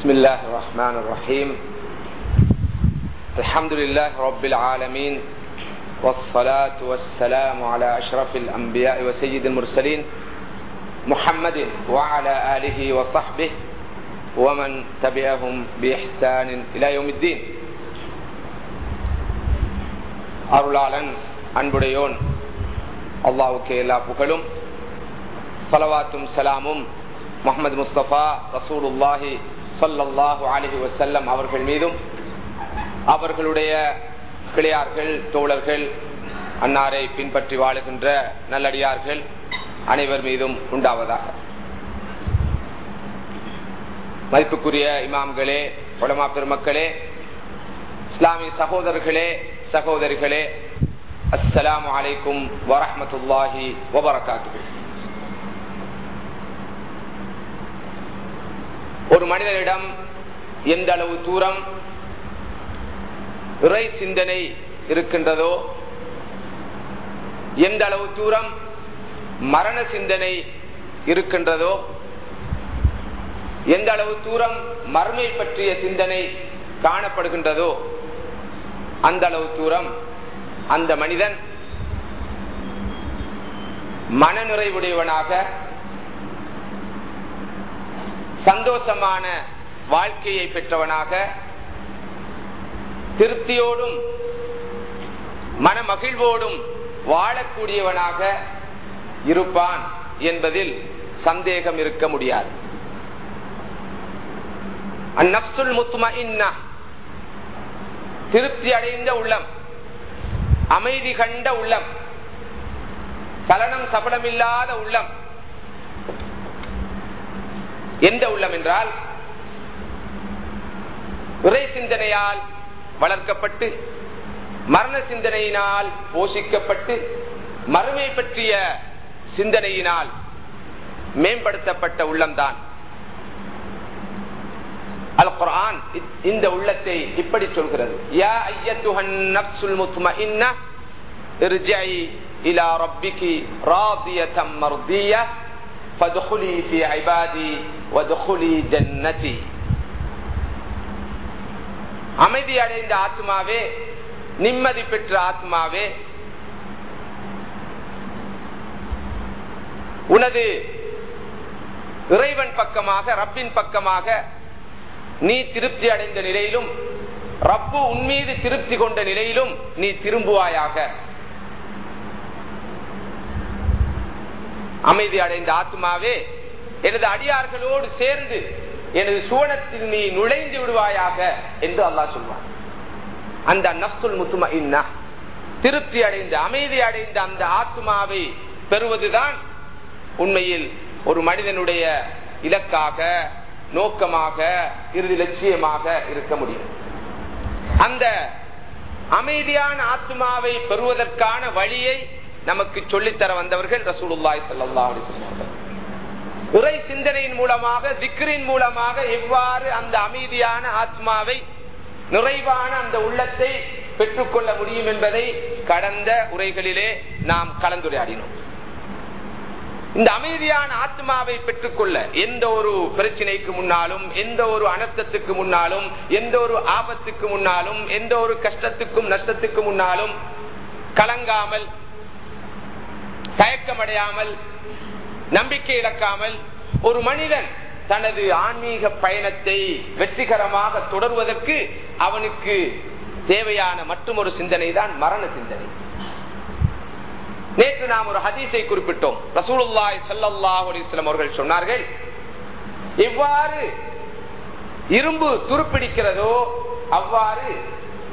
بسم الله الرحمن الرحيم الحمد لله رب العالمين والصلاة والسلام على أشرف الأنبياء وسيد المرسلين محمد وعلى آله وصحبه ومن تبعهم بإحسان إلى يوم الدين அருளாளன் அன்புடையோன் அல்லாவுக்கு எல்லா புகழும் சலவாத்தும் சலாமும் முகமது முஸ்தபா ரசூலுல்லாஹி சல்லாஹு அலஹி வசல்லம் அவர்கள் மீதும் அவர்களுடைய கிளையார்கள் தோழர்கள் அன்னாரை பின்பற்றி வாழுகின்ற நல்லடியார்கள் அனைவர் மீதும் உண்டாவதாக. மதிப்புக்குரிய இமாம்களே உலமா பெருமக்களே இஸ்லாமிய சகோதரர்களே சகோதரிகளே அஸ்லாம் வலைக்கும் வரமத்துல்லாஹி வபரகாத்து ஒரு மனிதனிடம் எந்த அளவு தூரம் இறை சிந்தனை இருக்கின்றதோ எந்த அளவு தூரம் மரண சிந்தனை இருக்கின்றதோ எந்த அளவு தூரம் மறுமை பற்றிய சிந்தனை காணப்படுகின்றதோ அந்த அளவு தூரம் அந்த மனிதன் மனநிறைவுடையவனாக சந்தோஷமான வாழ்க்கையை பெற்றவனாக திருப்தியோடும் மனமகிழ்வோடும் வாழக்கூடியவனாக இருப்பான் என்பதில் சந்தேகம் இருக்க முடியாது. அந்நப்சுல் முத்தும திருப்தி அடைந்த உள்ளம் அமைதி கண்ட உள்ளம் சலனம் சபலமில்லாத உள்ளம் எந்த உள்ளம் என்றால் உரை சிந்தனையால் வளர்க்கப்பட்டு மரண சிந்தனையினால் போஷிக்கப்பட்டு மறுமை பற்றிய சிந்தனையினால் மேம்படுத்தப்பட்ட உள்ளம்தான். அல் குரான் இந்த உள்ளத்தை இப்படி சொல்கிறது. யா ஐயத்துஹன் நப்சுல் முத்மஇன்னா இர்ஜஇ இலா ரப்பிகி ராதியதம் மர்தியா ஃபதுஹுலி ஃபீ இபாதி அமைதி அடைந்த ஆத்மாவே நிம்மதி பெற்ற ஆத்மாவே. உனது இறைவன் பக்கமாக ரப்பின் பக்கமாக நீ திருப்தி அடைந்த நிலையிலும் ரப்பு உன்மீது திருப்தி கொண்ட நிலையிலும் நீ திரும்புவாயாக. அமைதி அடைந்த ஆத்மாவே எனது அடியார்களோடு சேர்ந்து எனது சுவனத்தில் நீ நுழைந்து விடுவாயாக என்று அல்லாஹ் சொல்வான். அந்த நப்சுல் முத்தும இன்னா திருப்தி அடைந்த அமைதி அடைந்த அந்த ஆத்மாவை பெறுவதுதான் உண்மையில் ஒரு மனிதனுடைய இலக்காக நோக்கமாக இறுதி லட்சியமாக இருக்க முடியும். அந்த அமைதியான ஆத்மாவை பெறுவதற்கான வழியை நமக்கு சொல்லித்தர வந்தவர்கள் ரசூலுல்லாய் சல்லா உரை சிந்தனையின் மூலமாக திக்ரின் மூலமாக எவ்வாறு அந்த அமைதியான ஆத்மாவை நிறைவான அந்த உள்ளத்தை பெற்றுக்கொள்ள முடியும் என்பதை கடந்த உரைகளிலே நாம் கலந்துரையாடினோம். இந்த அமைதியான ஆத்மாவை பெற்றுக்கொள்ள எந்த ஒரு பிரச்சனைக்கு முன்னாலும் எந்த ஒரு அனர்த்தத்துக்கு முன்னாலும் எந்த ஒரு ஆபத்துக்கு முன்னாலும் எந்த ஒரு கஷ்டத்துக்கும் நஷ்டத்துக்கு முன்னாலும் கலங்காமல் தயக்கமடையாமல் நம்பிக்கை இழக்காமல் ஒரு மனிதன் தனது ஆன்மீக பயணத்தை வெற்றிகரமாக தொடர்வதற்கு அவனுக்கு தேவையான மற்றும் ஒரு சிந்தனை தான் மரண சிந்தனை. நேற்று நாம் ஒரு ஹதீஸை குறிப்பிட்டோம். ரசூலுல்லாய் சல்லாஹ் அலிஸ்லாம் அவர்கள் சொன்னார்கள் எவ்வாறு இரும்பு துருப்பிடிக்கிறதோ அவ்வாறு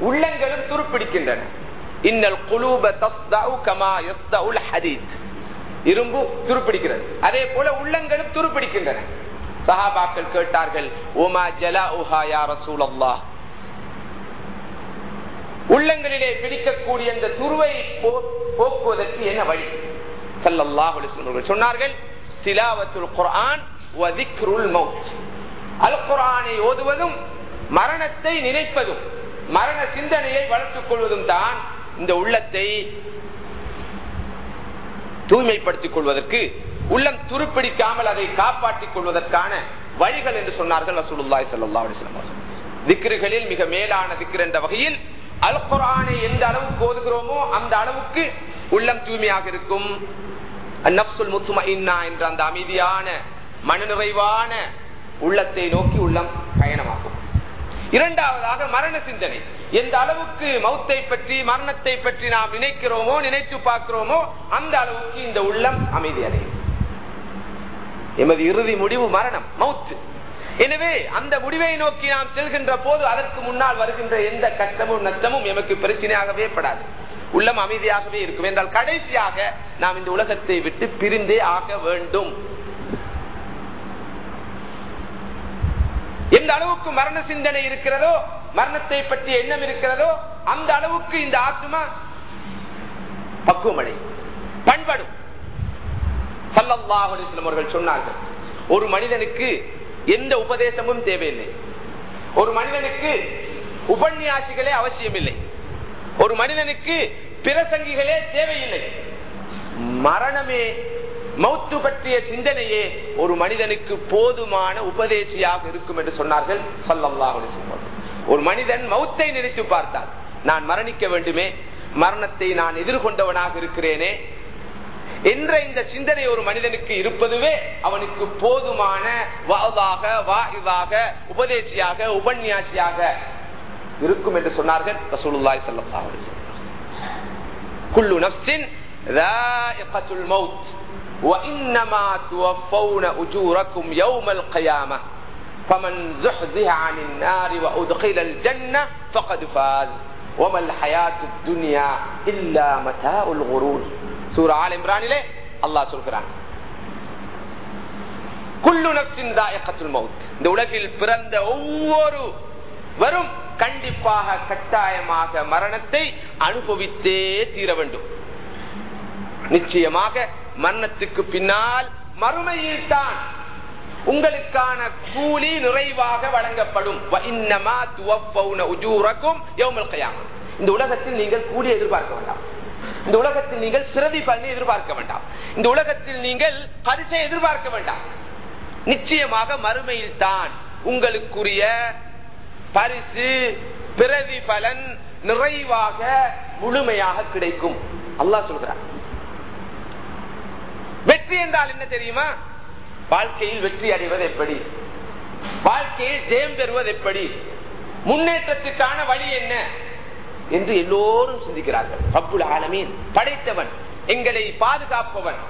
உள்ளங்களும் துருப்பிடிக்கின்றன. இன்னல் குலூப கமா ஹதீஸ் இரும்பு துருப்பிடிக்கிறது. அதே போல உள்ளங்களும் துருப்பிடிக்கின்றன. சஹாபாக்கள் கேட்டார்கள் உமா ஜலா உஹா யா உள்ளங்களிலே பிடிக்கக்கூடிய இந்த துருவை போக்குவதற்கு என்ன வழி? சல்லாஹ் சொன்னார்கள் திலாவத்துல் குரான் அல் குரானை ஓதுவதும் மரணத்தை நினைப்பதும் மரண சிந்தனையை வளர்த்துக் கொள்வதும் தான் இந்த உள்ளத்தை தூய்மைப்படுத்திக் கொள்வதற்கு உள்ளம் துருப்பிடிக்காமல் அதை காப்பாற்றிக் கொள்வதற்கான வழிகள் என்று சொன்னார்கள் ரசூலுல்லாய் சல்லா அலிஸ்லாம் திக்ருகளில் மிக மேலான திக்ர் என்ற வகையில் அல் குரானை எந்த அளவுக்கு ஓதுகிறோமோ அந்த அளவுக்கு உள்ளம் தூய்மையாக இருக்கும். நப்சுல் முத்துமா என்ற அந்த அமைதியான மனநிறைவான உள்ளத்தை நோக்கி உள்ளம் பயணமாகும். இரண்டாவதாக மரண சிந்தனை. எந்த அளவுக்கு மௌத்தை பற்றி மரணத்தை பற்றி நாம் நினைக்கிறோமோ நினைத்து பார்க்கிறோமோ அந்த அளவுக்கு இந்த உள்ளம் அமைதி அடையும். எமது இறுதி முடிவு மரணம் மௌத்து. எனவே அந்த முடிவை நோக்கி நாம் செல்கின்ற போது அதற்கு முன்னால் வருகின்ற எந்த கஷ்டமும் நஷ்டமும் எமக்கு பிரச்சனையாகவே படாது. உள்ளம் அமைதியாகவே இருக்கும். என்றால் கடைசியாக நாம் இந்த உலகத்தை விட்டு பிரிந்தே ஆக வேண்டும். எந்த அளவுக்கு மரண சிந்தனை இருக்கிறதோ மரணத்தை பற்றி எண்ணம் இருக்கிறதோ அந்த அளவுக்கு இந்த ஆத்மா பக்குவமடை பண்படும். அவர்கள் சொன்னார்கள் ஒரு மனிதனுக்கு எந்த உபதேசமும் தேவையில்லை. ஒரு மனிதனுக்கு உபன்யாசிகளே அவசியம் இல்லை ஒரு மனிதனுக்கு பிரசங்கிகளே தேவையில்லை. மரணமே மௌத்து பற்றிய சிந்தனையே ஒரு மனிதனுக்கு போதுமான உபதேசியாக இருக்கும் என்று சொன்னார்கள் ஒரு மனிதன் மௌத்தை நினைத்து பார்த்தால் நான் மரணிக்க வேண்டுமே மரணத்தை நான் எதிர்கொண்டவனாக இருக்கிறேனே என்ற இந்த சிந்தனை ஒரு மனிதனுக்கு இருப்பதுவே அவனுக்கு போதுமான வாதாக வாயுவாக உபதேசியாக உபன்யாசியாக இருக்கும் என்று சொன்னார்கள் ரசூலுல்லாய் சல்லா குல்லு நப்சின் மவுத் وإنما توفون أجوركم يوم القيامة فمن زحزح عن النار وأدخل الجنة فقد فاز وما الحياة الدنيا إلا متاع الغرور சூரா ஆல் இம்ரானிலே அல்லாஹ் சொல்கிறான் குல்லு நப்சின் தாயக்கத்துல் மவுத் இந்த உலகில் பிறந்த ஒவ்வொரு வரும் கண்டிப்பாக கட்டாயமாக மரணத்தை அனுபவித்தே தீர வேண்டும் நிச்சயமாக மரணத்துக்கு பின்னால் மறுமையில் தான் உங்களுக்கான கூலி நிறைவாக வழங்கப்படும். இந்த உலகத்தில் நீங்கள் கூலி எதிர்பார்க்க வேண்டாம். இந்த உலகத்தில் நீங்கள் சிறதி பண்ணி எதிர்பார்க்க வேண்டாம். இந்த உலகத்தில் நீங்கள் பரிசை எதிர்பார்க்க வேண்டாம். நிச்சயமாக மறுமையில் தான் உங்களுக்குரிய பரிசு பிரதி பலன் நிறைவாக முழுமையாக கிடைக்கும். அல்லாஹ் சொல்கிறார் வெற்றி என்றால் என்ன தெரியுமா? வாழ்க்கையில் வெற்றி அடைவது எப்படி? வாழ்க்கையில் ஜெயம் பெறுவது எப்படி? முன்னேற்றத்துக்கான வழி என்ன? என்று எல்லோரும் சிந்திக்கிறார்கள். அப்புல் ஆலமீன் படைத்தவன் எங்களை பாதுகாப்பவன்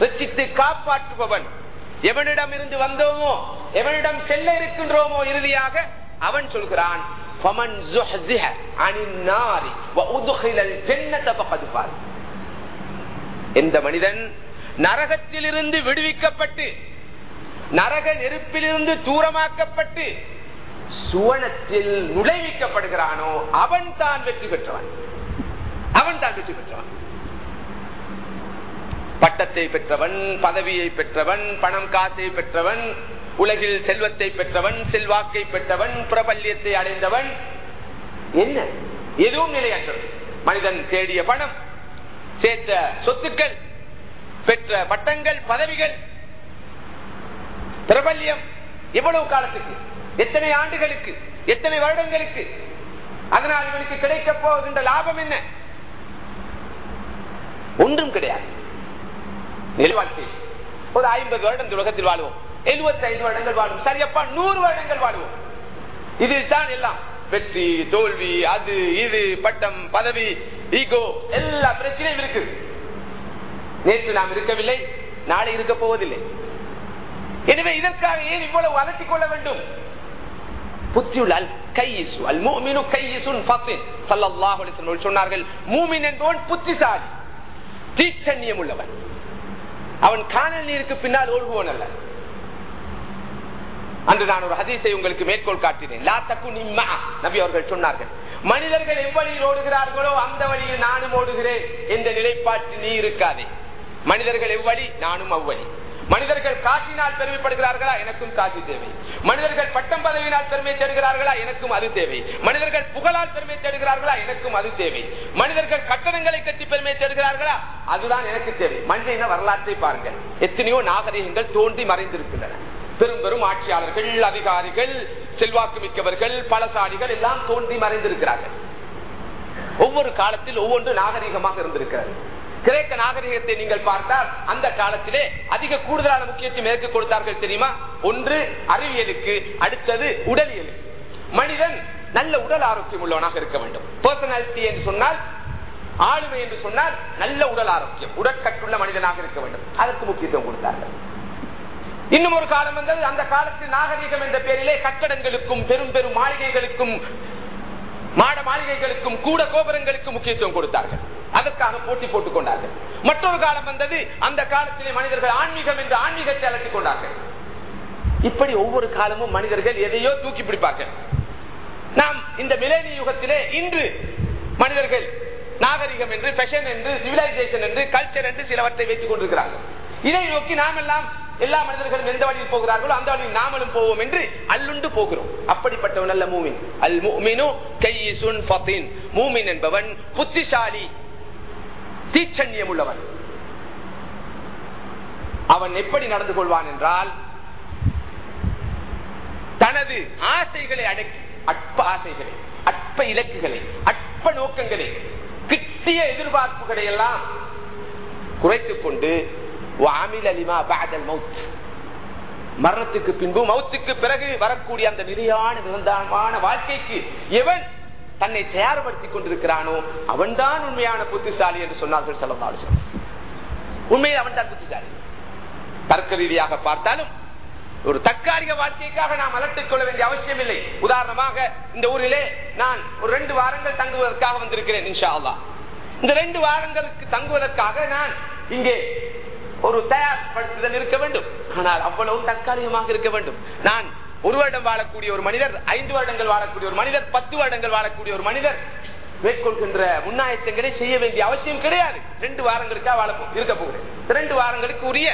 ரச்சித்து காப்பாற்றுபவன். எவனிடம் இருந்து வந்தோமோ எவனிடம் செல்ல இருக்கின்றோமோ இறுதியாக அவன் சொல்கிறான் எந்த மனிதன் நரகத்திலிருந்து விடுவிக்கப்பட்டு நரக நெருப்பிலிருந்து தூரமாக்கப்பட்டு சுவனத்தில் நுழைவிக்கப்படுகிறானோ அவன் தான் வெற்றி பெற்றவன். அவன் தான் வெற்றி பெற்றவன். பட்டத்தை பெற்றவன் பதவியை பெற்றவன் பணம் காசை பெற்றவன் உலகில் செல்வத்தை பெற்றவன் செல்வாக்கை பெற்றவன் பிரபல்யத்தை அடைந்தவன். என்ன? எதுவும் நிலையற்றது. மனிதன் தேடிய பணம் சேர்த்த சொத்துக்கள் பெற்ற பட்டங்கள் பதவிகள் பிரபல்யம் எவ்வளவு காலத்துக்கு? எத்தனை ஆண்டுகளுக்கு? எத்தனை வருடங்களுக்கு? அதனால் இவனுக்கு கிடைக்க போகின்ற லாபம் என்ன? ஒன்றும் கிடையாது. நெல்வாழ்க்கை ஒரு ஐம்பது வருடம் உலகத்தில் வாழ்வோம். எழுபத்தி ஐந்து வருடங்கள் வாழும் சரியப்பா நூறு வருடங்கள் வாழ்வோம். இதில் தான் எல்லாம். வெற்றி தோல்வி அது இது பட்டம் பதவி ஈகோ எல்லா பிரச்சனையும் இருக்கு நேற்று நாம் இருக்கவில்லை நாளை இருக்க போவதில்லை. எனவே இதற்காக ஏன் இவ்வளவு அலட்டிக் கொள்ள வேண்டும்? சொன்னார்கள் மூமின் என்பவன் புத்திசாலி தீச்சன்யம் உள்ளவன். அவன் காணல் நீருக்கு பின்னால் ஓடுவோன் அல்ல. அன்று நான் ஒரு ஹதீஸை உங்களுக்கு மேற்கோள் காட்டினேன் லா தக்கு நிம்மா நபி அவர்கள் சொன்னார்கள். மனிதர்கள் எவ்வழியில் ஓடுகிறார்களோ அந்த வழியில் நானும் ஓடுகிறேன் என்ற நிலைப்பாட்டில் நீ இருக்காதே. மனிதர்கள் எவ்வழி? நானும் அவ்வழி. மனிதர்கள் காசினால் பெருமைப்படுகிறார்களா? எனக்கும் காசி தேவை. மனிதர்கள் பட்டம் பதவியினால் பெருமை தேடுகிறார்களா? எனக்கும் அது தேவை. மனிதர்கள் புகழால் பெருமை தேடுகிறார்களா? எனக்கும் அது தேவை. மனிதர்கள் கட்டணங்களை கட்டி பெருமை தேடுகிறார்களா? அதுதான் எனக்கு தேவை. மனிதன வரலாற்றை பாருங்கள் எத்தனையோ நாகரிகங்கள் தோன்றி மறைந்திருக்கின்றன. பெரும் பெரும் ஆட்சியாளர்கள் அதிகாரிகள் செல்வாக்கு மிக்கவர்கள் பலசாலிகள் எல்லாம் தோன்றி மறைந்திருக்கிறார்கள். ஒவ்வொரு காலத்தில் ஒவ்வொன்று நாகரிகமாக இருந்திருக்கிறது. கிரேக்க நாகரிகத்தை நீங்கள் பார்த்தால் அந்த காலத்திலே அதிக கூடுதலான முக்கியத்துவம் எதற்கு கொடுத்தார்கள் தெரியுமா? ஒன்று அறிவியலுக்கு அடுத்தது உடலியலுக்கு மனிதன் நல்ல உடல் ஆரோக்கியம் உள்ளவனாக இருக்க வேண்டும். பர்சனாலிட்டி என்று சொன்னால் ஆளுமை என்று சொன்னால் நல்ல உடல் ஆரோக்கியம் உடற்கட்டுள்ள மனிதனாக இருக்க வேண்டும். அதற்கு முக்கியத்துவம் கொடுத்தார்கள். இன்னும் ஒரு காலம் வந்தது. அந்த காலத்தில் நாகரிகம் என்ற பெயரிலே கட்டடங்களுக்கும் பெரும் பெரும் மாளிகைகளுக்கும் மாட மாளிகைகளுக்கும் கூட கோபுரங்களுக்கும் முக்கியத்துவம் கொடுத்தார்கள். அதற்காக போட்டி போட்டுக் கொண்டார்கள். மற்றொரு காலம் வந்தது அந்த காலத்திலே மனிதர்கள் ஆன்மீகம் என்று ஆன்மீகத்தை அழைத்துக் கொண்டார்கள். இப்படி ஒவ்வொரு காலமும் மனிதர்கள் எதையோ தூக்கி பிடிப்பார்கள். நாம் இந்த மிலேனி யுகத்திலே இன்று மனிதர்கள் நாகரிகம் என்று பெஷன் என்று சிவிலைசேஷன் என்று கல்ச்சர் என்று சிலவற்றை வைத்துக் கொண்டிருக்கிறார்கள். இதை நோக்கி நாம் எல்லாம் எல்லா மனிதர்களும் எந்த வழியில் போகிறார்களோ அந்த வழியில் நாமளும் போவோம் என்று அல்லுண்டு போகிறோம். அப்படிப்பட்டவன் அல்ல மூமின். அல் மூமினு கையிசுன் மூமின் என்பவன் புத்திசாலி தீச்சன்யம் உள்ளவன் அவன் எப்படி நடந்து கொள்வான் என்றால் தனது ஆசைகளை அடக்கி அற்ப ஆசைகளை அற்ப இலக்குகளை அற்ப நோக்கங்களை கிட்டிய எதிர்பார்ப்புகளை எல்லாம் குறைத்துக் கொண்டு மரணத்துக்கு பின்பு மௌத்துக்கு பிறகு வரக்கூடிய அந்த நிலையான நிரந்தரமான வாழ்க்கைக்கு எவன் தன்னை தயார்படுத்திக் கொண்டிருக்கிறானோ அவன்தான் உண்மையான புத்திசாலி என்று சொன்னார்கள் சொல்லலாம் உண்மையில் அவன் தான் புத்திசாலி. தர்க்க ரீதியாக பார்த்தாலும் ஒரு தற்காலிக வாழ்க்கைக்காக நாம் அலட்டிக் கொள்ள வேண்டிய அவசியம் இல்லை உதாரணமாக இந்த ஊரிலே நான் ஒரு ரெண்டு வாரங்கள் தங்குவதற்காக வந்திருக்கிறேன் இன்ஷா அல்லா இந்த ரெண்டு வாரங்களுக்கு தங்குவதற்காக நான் இங்கே ஒரு தயார்படுத்துதல் இருக்க வேண்டும். ஆனால் அவ்வளவு தற்காலிகமாக இருக்க வேண்டும். நான் ஒரு வருடம் வாழக்கூடிய ஒரு மனிதர் ஐந்து வருடங்கள் வாழக்கூடிய ஒரு மனிதர் பத்து வருடங்கள் வாழக்கூடிய ஒரு மனிதர் மேற்கொள்கின்ற முன்னாயத்தங்களை செய்ய வேண்டிய அவசியம் கிடையாது. ரெண்டு வாரங்களுக்காக வாழ இருக்க போகிறேன். ரெண்டு வாரங்களுக்கு உரிய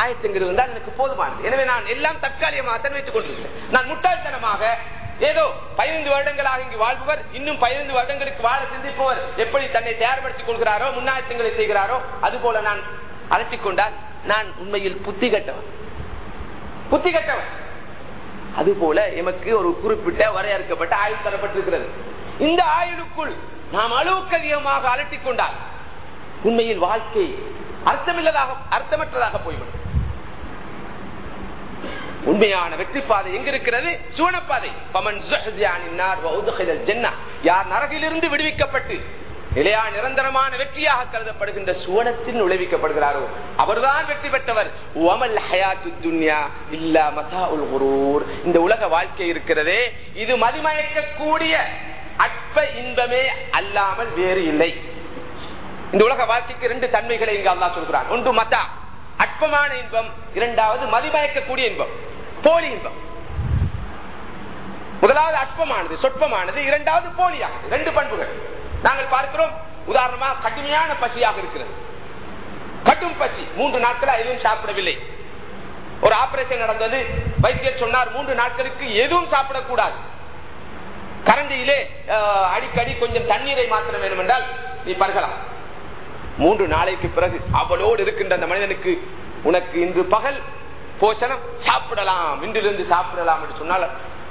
ஆயத்தங்கள் இருந்தால் எனக்கு போதுமானது. எனவே நான் எல்லாம் தற்காலிகமாகத்தான் வைத்துக் கொண்டிருக்கிறேன். நான் முட்டாள்தனமாக ஏதோ பதினைந்து வருடங்களாக இங்கு வாழ்பவர் இன்னும் பதினைந்து வருடங்களுக்கு வாழ சிந்திப்பவர் எப்படி தன்னை தயார்படுத்திக் கொள்கிறாரோ முன்னாயத்தங்களை செய்கிறாரோ அது போல நான் அலட்டிக் கொண்டால் நான் உண்மையில் புத்தி கட்டவன். புத்தி கட்டவன். அதுபோல எமக்கு ஒரு குறிப்பிட்ட வரையறுக்கப்பட்ட ஆயுள் தரப்பட்டிருக்கிறது. இந்த ஆயுளுக்குள் நாம் அளவுக்கு அதிகமாக அலட்டிக் கொண்டால் உண்மையில் வாழ்க்கை அர்த்தமில்லதாக அர்த்தமற்றதாக போய்விடும். உண்மையான வெற்றி பாதை எங்க இருக்கிறது சுவனப்பாதை பமன் யார் நரகிலிருந்து விடுவிக்கப்பட்டு நிலையா நிரந்தரமான வெற்றியாக கருதப்படுகின்ற சுவனத்தில் நுழைவிக்கப்படுகிறாரோ அவர்தான் வெற்றி பெற்றவர். இந்த உலக வாழ்க்கை இருக்கிறதே இது மதிமயக்கக்கூடிய அற்ப இன்பமே அல்லாமல் வேறு இல்லை. இந்த உலக வாழ்க்கைக்கு ரெண்டு தன்மைகளை இங்கு அல்லா சொல்கிறான். ஒன்று மதா அற்பமான இன்பம். இரண்டாவது மதிமயக்கக்கூடிய இன்பம் போலி இன்பம். முதலாவது அற்பமானது சொற்பமானது இரண்டாவது போலியானது ரெண்டு பண்புகள். நாங்கள் பார்க்கிறோம் உதாரணமா கடுமையான பசியாக இருக்கிறது. கடும் பசி. மூன்று நாட்களா எதுவும் சாப்பிடவில்லை. ஒரு ஆபரேஷன் நடந்தது. வைத்தியர் சொன்னார் மூன்று நாட்களுக்கு எதுவும் சாப்பிடக்கூடாது. கரண்டியிலே அடிக்கடி கொஞ்சம் தண்ணீரை மாத்திரம் வேண்டும் என்றால் நீ பருகலாம். மூன்று நாளைக்கு பிறகு அவளோடு இருக்கின்ற அந்த மனிதனுக்கு உனக்கு இன்று பகல் போஷணம் சாப்பிடலாம். இன்றிலிருந்து சாப்பிடலாம் என்று சொன்னால்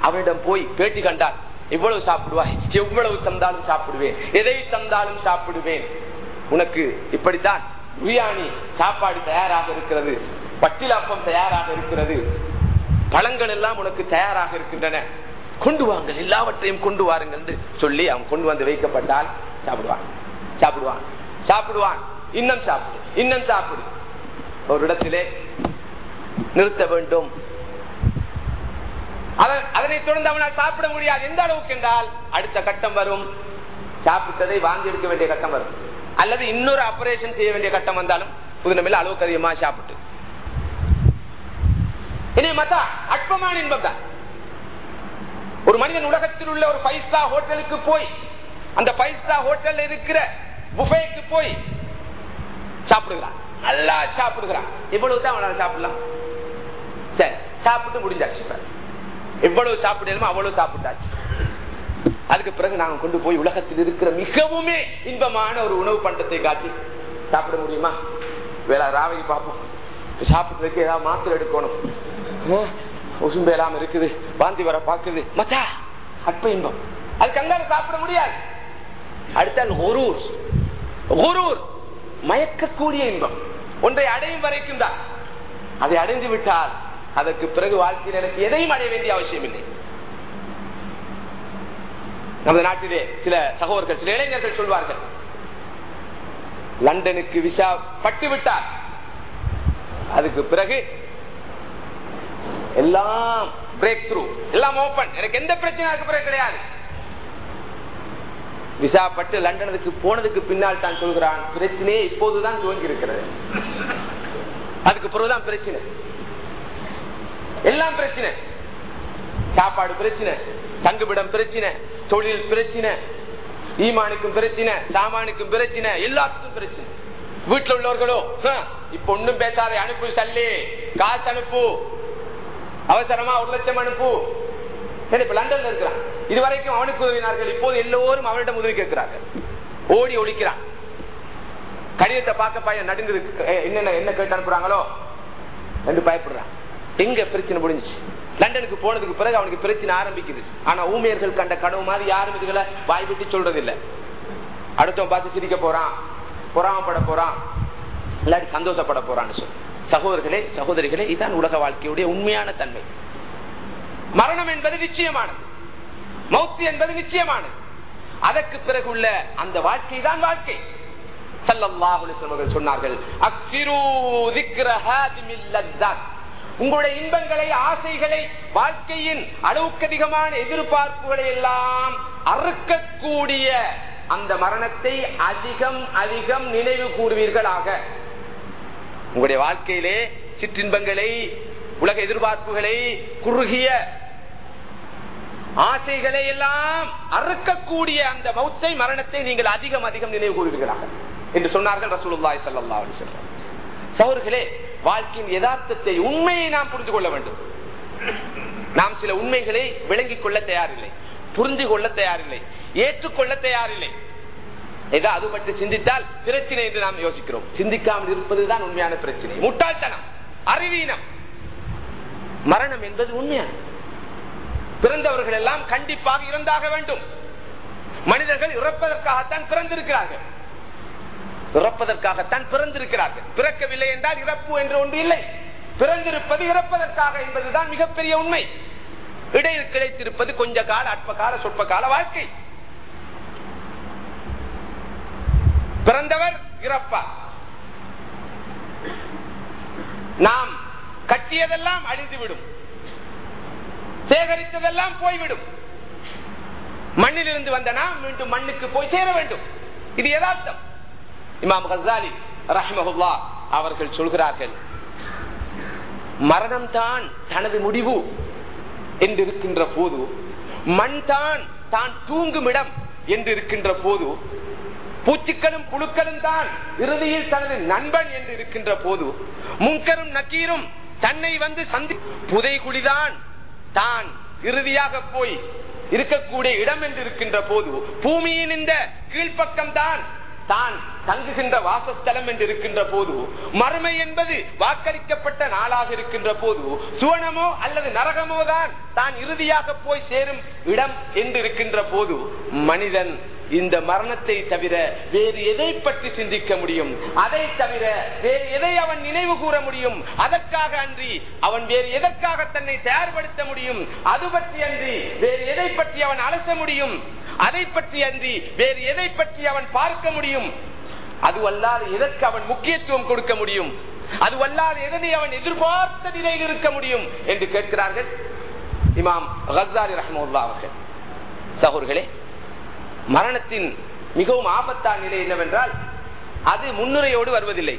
அவனிடம் போய் பேட்டி கண்டார். இவ்வளவு சாப்பிடுவாய் எவ்வளவு தந்தாலும் சாப்பிடுவேன் எதை தந்தாலும் சாப்பிடுவேன். உனக்கு இப்படித்தான் பிரியாணி சாப்பாடு தயாராக இருக்கிறது பட்டிலாப்பம் தயாராக இருக்கிறது. பழங்கள் எல்லாம் உனக்கு தயாராக இருக்கின்றன. கொண்டு வாங்கள் எல்லாவற்றையும் கொண்டு வாருங்கள் என்று சொல்லி அவன் கொண்டு வந்து வைக்கப்பட்டால் சாப்பிடுவான். சாப்பிடுவான். சாப்பிடுவான். இன்னும் சாப்பிடு இன்னும் சாப்பிடு. ஒரு இடத்திலே நிறுத்த வேண்டும். அதனை தொடர்ந்து அவனால் சாப்பிட முடியாது. எந்த அளவுக்கு என்றால் அடுத்த கட்டம் வரும். சாப்பிட்டதை வாங்கி எடுக்க வேண்டிய கட்டம் வரும். அல்லது இன்னொரு ஆபரேஷன் செய்ய வேண்டிய கட்டம் வந்தாலும் புதுநமையில் அளவுக்கு அதிகமா சாப்பிட்டு. இனி மத்தா அற்பமான இன்பம் தான். ஒரு மனிதன் உலகத்தில் உள்ள ஒரு ஃபைவ் ஸ்டார் ஹோட்டலுக்கு போய் அந்த ஃபைவ் ஸ்டார் ஹோட்டல் இருக்கிற புஃபேக்கு போய் சாப்பிடுகிறான். நல்லா சாப்பிடுகிறான். இவ்வளவுதான் அவனால சாப்பிடலாம். சரி சாப்பிட்டு முடிஞ்சாச்சு எவ்வளவு சாப்பிடணுமோ அவ்வளவு சாப்பிட்டாச்சு. அதுக்கு பிறகு நாங்க கொண்டு போய் உலகத்தில் இருக்கிற மிகவுமே இன்பமான ஒரு உணவு பண்டத்தை காட்டி சாப்பிட முடியுமா? வேலை ராவை பார்ப்போம். சாப்பிடுறதுக்கு ஏதாவது மாத்திரை எடுக்கணும். உசும்பேலாம் இருக்குது. வாந்தி வர பாக்குது மச்சா அற்ப இன்பம். அது கங்கால சாப்பிட முடியாது. அடுத்தால் ஒரூர் ஒரூர் மயக்கக்கூடிய இன்பம். ஒன்றை அடையும் வரைக்கும் தான். அதை அடைந்து விட்டால் அதற்கு பிறகு வாழ்க்கையில் எனக்கு எதையும் அடைய வேண்டிய அவசியம் இல்லை நமது நாட்டிலே சில சகோதரர்கள் சில இளைஞர்கள் சொல்வார்கள் லண்டனுக்கு விசா பட்டு விட்டார் அதுக்கு பிறகு எல்லாம் பிரேக் த்ரூ எல்லாம் ஓபன் எனக்கு எந்த பிரச்சனையும் பிறகு கிடையாது. விசா பட்டு லண்டனுக்கு போனதுக்கு பின்னால் தான் சொல்கிறான். பிரச்சனையே இப்போதுதான் துவங்கி இருக்கிறது அதுக்கு பிறகுதான் பிரச்சனை. எல்லாம் பிரச்சனை. சாப்பாடு பிரச்சனை தங்குபிடம் பிரச்சனை தொழில் பிரச்சனை ஈமானுக்கும் பிரச்சனை சாமானுக்கும் பிரச்சனை எல்லாத்துக்கும் பிரச்சனை. வீட்டுல உள்ளவர்களோ இப்ப ஒண்ணும் பேசாத அனுப்பு சல்லி காசு அனுப்பு அவசரமா ஒரு லட்சம் அனுப்பு. இப்ப லண்டன்ல இருக்கிறான்? இதுவரைக்கும் அவனுக்கு உதவினார்கள் இப்போது எல்லோரும் அவனிடம் உதவி கேட்கிறார்கள். ஓடி ஒழிக்கிறான். கடிதத்தை பார்க்க பையன் நடுங்கு என்னென்ன என்ன கேட்டு அனுப்புறாங்களோ என்று பயப்படுறான். எங்க பிரச்சனை முடிஞ்சுச்சு? லண்டனுக்கு போனதுக்கு பிறகு அவனுக்கு பிரச்சனை ஆரம்பிக்குது. ஆனா ஊமையர்கள் கண்ட கனவு மாதிரி யாரும் இதுகளை வாய் விட்டு சொல்றது இல்ல அடுத்தவன் பார்த்து சிரிக்க போறான் பொறாமப்பட போறான் இல்லாட்டி சந்தோஷப்பட போறான்னு சொல்லி. சகோதரர்களே சகோதரிகளே இதுதான் உலக வாழ்க்கையுடைய உண்மையான தன்மை. மரணம் என்பது நிச்சயமானது. மௌத்து என்பது நிச்சயமானது. அதற்கு பிறகு உள்ள அந்த வாழ்க்கை தான் வாழ்க்கை. சொன்னார்கள் உங்களுடைய இன்பங்களை ஆசைகளை வாழ்க்கையின் அளவுக்கு அதிகமான எதிர்பார்ப்புகளை எல்லாம் அறுக்கக்கூடிய அந்த மரணத்தை அதிகம் அதிகம் நினைவு கூறுவீர்களாக. உங்களுடைய வாழ்க்கையிலே சிற்றின்பங்களை உலக எதிர்பார்ப்புகளை குறுகிய ஆசைகளை எல்லாம் அறுக்கக்கூடிய அந்த மௌத்தை மரணத்தை நீங்கள் அதிகம் அதிகம் நினைவு கூறுவீர்களாக. என்று சொன்னார்கள் ரசூலுல்லாய் சல்லா அலி சொல்லம் சௌர்களே வாழ்க்கையின் யதார்த்தத்தை உண்மையை நாம் புரிந்து கொள்ள வேண்டும். நாம் சில உண்மைகளை விளங்கிக் கொள்ள தயாரில்லை புரிந்து கொள்ள தயாரில்லை ஏற்றுக்கொள்ள தயாரில்லை. ஏதோ அது மட்டும் சிந்தித்தால் பிரச்சனை என்று நாம் யோசிக்கிறோம். சிந்திக்காமல் இருப்பதுதான் உண்மையான பிரச்சனை. முட்டாள்தனம் அறிவீனம். மரணம் என்பது உண்மையான பிறந்தவர்கள் எல்லாம் கண்டிப்பாக இறந்தாக வேண்டும். மனிதர்கள் இறப்பதற்காகத்தான் பிறந்திருக்கிறார்கள். இறப்பதற்காகத்தான் பிறந்திருக்கிறார்கள். பிறக்கவில்லை என்றால் இறப்பு என்று ஒன்று இல்லை. பிறந்திருப்பது இறப்பதற்காக என்பதுதான் மிகப்பெரிய உண்மை. இடையில் கிடைத்திருப்பது கொஞ்ச கால அற்ப கால சொற்ப கால வாழ்க்கை. பிறந்தவர் இறப்பார். நாம் கட்டியதெல்லாம் அழிந்துவிடும். சேகரித்ததெல்லாம் போய்விடும். மண்ணிலிருந்து வந்த நாம் மீண்டும் மண்ணுக்கு போய் சேர வேண்டும். இது யதார்த்தம். இமாம் ஹசாலி ரஹ்மஹுல்லா அவர்கள் சொல்கிறார்கள் மரணம் தான் தனது முடிவு என்று இருக்கின்ற போது மண் தான் தான் தூங்கும் இடம் என்று இருக்கின்ற போது பூச்சிக்களும் புழுக்களும் தான் இறுதியில் தனது நண்பன் என்று இருக்கின்ற போது முன்கரும் நக்கீரும் தன்னை வந்து சந்தி புதைகுழிதான் தான் இறுதியாக போய் இருக்கக்கூடிய இடம் என்று இருக்கின்ற போது பூமியின் இந்த கீழ்ப்பக்கம் தான் தான் தங்குகின்ற வாசஸ்தலம் என்று இருக்கின்ற போது மறுமை என்பது வாக்களிக்கப்பட்ட நாளாக இருக்கின்ற போது சுவனமோ அல்லது நரகமோ தான் தான் இறுதியாக போய் சேரும் இடம் என்று இருக்கின்ற போது மனிதன் இந்த மரணத்தை தவிர வேறு எதை பற்றி சிந்திக்க முடியும்? அதை தவிர வேறு எதை அவன் நினைவு கூற முடியும்? அதற்காக அன்றி அவன் வேறு எதற்காக தன்னை தயார்படுத்த முடியும்? அது பற்றி அன்றி வேறு எதை பற்றி அவன் அலச முடியும்? அதை பற்றி அன்றி வேறு எதை பற்றி அவன் பார்க்க முடியும்? அது அல்லாத எதற்கு அவன் முக்கியத்துவம் கொடுக்க முடியும்? அது அல்லாத எதனை அவன் எதிர்பார்த்த நிலையில் இருக்க முடியும் என்று கேட்கிறார்கள் இமாம் ஹசாரி ரஹமுல்லா அவர்கள். சகோர்களே மரணத்தின் மிகவும் ஆபத்தான நிலை என்னவென்றால் அது முன்னுரையோடு வருவதில்லை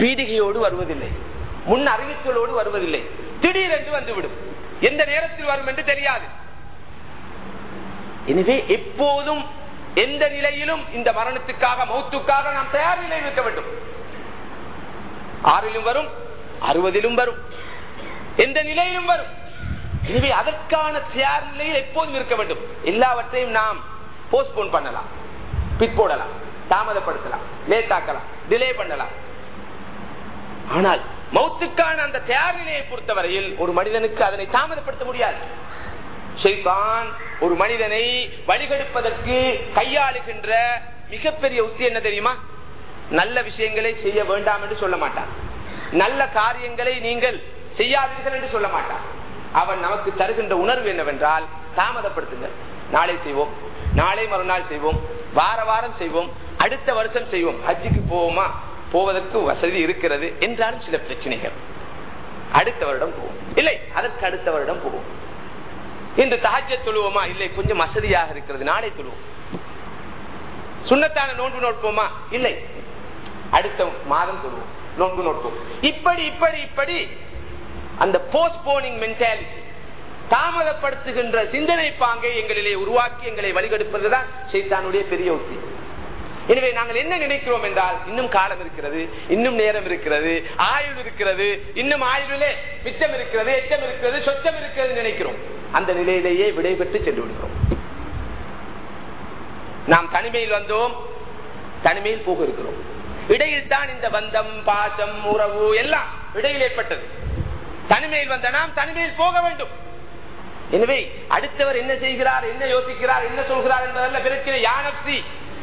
பீடிகையோடு வருவதில்லை முன் அறிவித்தலோடு வருவதில்லை. திடீரென்று வந்துவிடும். எந்த நேரத்தில் வரும் என்று தெரியாது. எனவே எப்போதும் எந்த நிலையிலும் இந்த மரணத்துக்காக மௌத்துக்காக நாம் தயார் நிலையில் இருக்க வேண்டும். ஆறிலும் வரும் அறுபதிலும் வரும். எந்த நிலையிலும் வரும். எனவே அதற்கான தயார் நிலையில் எப்போதும் இருக்க வேண்டும். எல்லாவற்றையும் நாம் போஸ்ட்போன் பண்ணலாம். பிற்போடலாம் தாமதப்படுத்தலாம். லேட் ஆக்கலாம் டிலே பண்ணலாம். ஆனால் மௌத்துக்கான அந்த தயார் நிலையை பொறுத்தவரையில் ஒரு மனிதனுக்கு அதனை தாமதப்படுத்த முடியாது. ஒரு மனிதனை வழிகெடுப்பதற்கு கையாளுகின்ற மிகப்பெரிய உத்தி என்ன தெரியுமா? நல்ல விஷயங்களை செய்ய வேண்டாம் என்று சொல்ல மாட்டான். நல்ல காரியங்களை நீங்கள் செய்யாதீர்கள் என்று சொல்ல மாட்டான். அவன் நமக்கு தருகின்ற உணர்வு என்னவென்றால் தாமதப்படுத்துங்கள். நாளை செய்வோம். நாளை மறுநாள் செய்வோம். வார வாரம் செய்வோம். அடுத்த வருஷம் செய்வோம். ஹஜ்ஜுக்கு போவோமா? போவதற்கு வசதி இருக்கிறது என்றாலும் சில பிரச்சனைகள். அடுத்த வருடம் போவோம். இல்லை அதற்கு அடுத்த வருடம் போவோம். இன்று தகஜ தொழுவோமா? இல்லை கொஞ்சம் வசதியாக இருக்கிறது. நாளை தொழுவோம். சுண்ணத்தான நோன்பு நோட்போமா இல்லை. அடுத்த மாதம் தொழுவோம். நோன்பு நோட்போம் இப்படி இப்படி இப்படி அந்த போஸ்ட்போனிங் மென்டாலிட்டி தாமதப்படுத்துகின்ற சிந்தனை பாங்கை எங்களிலே உருவாக்கி எங்களை வழிகெடுப்பதுதான் சைத்தானுடைய பெரிய உத்தி. எனவே நாங்கள் என்ன நினைக்கிறோம் என்றால் இன்னும் காலம் இருக்கிறது இன்னும் நேரம் இருக்கிறது ஆயுள் இருக்கிறது இன்னும் ஆயுளிலே மிச்சம் இருக்கிறது எச்சம் இருக்கிறது சொச்சம் இருக்கிறது நினைக்கிறோம். அந்த நிலையிலேயே விடைபெற்று சென்று விடுகிறோம். நாம் தனிமையில் வந்தோம் தனிமையில் போக இருக்கிறோம் இடையில் தான் இந்த பந்தம் பாசம் உறவு எல்லாம் இடையில் ஏற்பட்டது. தனிமையில் வந்த நாம் தனிமையில் போக வேண்டும். எனவே அடுத்தவர் என்ன செய்கிறார் என்ன யோசிக்கிறார் என்ன சொல்கிறார் என்பதல்ல பிரச்சனை யானப்சி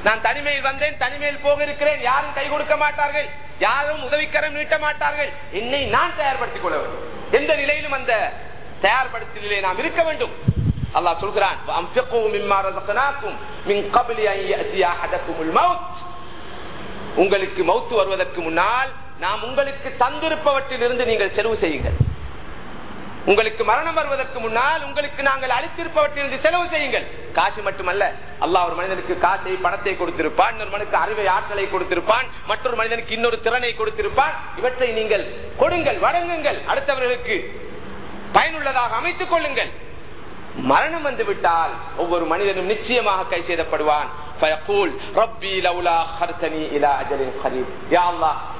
நான் தனிமையில் வந்தேன் தனிமையில் போக இருக்கிறேன் யாரும் கை கொடுக்க மாட்டார்கள். யாரும் உதவிக்கரம் நீட்ட மாட்டார்கள். என்னை நான் தயார்படுத்திக் கொள்ள வேண்டும். எந்த நிலையிலும் அந்த தயார்படுத்தலிலே நாம் இருக்க வேண்டும். அல்லாஹ் சொல்கிறான் உங்களுக்கு மௌத்து வருவதற்கு முன்னால் நாம் உங்களுக்கு தந்திருப்பவற்றில் இருந்து நீங்கள் செலவு செய்யுங்கள். உங்களுக்கு மரணம் வருவதற்கு முன்னால் உங்களுக்கு நாங்கள் அளித்திருப்பவற்றிலிருந்து செலவு செய்யுங்கள். காசு மட்டுமல்ல அல்லா ஒரு மனிதனுக்கு காசை பணத்தை கொடுத்திருப்பான் இன்னொரு மனிதனுக்கு அறிவை ஆற்றலை கொடுத்திருப்பான் மற்றொரு மனிதனுக்கு இன்னொரு திறனை கொடுத்திருப்பான். இவற்றை நீங்கள் கொடுங்கள் வழங்குங்கள். அடுத்தவர்களுக்கு பயனுள்ளதாக அமைத்துக் கொள்ளுங்கள். மரணம் வந்துவிட்டால் ஒவ்வொரு மனிதனும் நிச்சயமாக கை செய்தப்படுவான்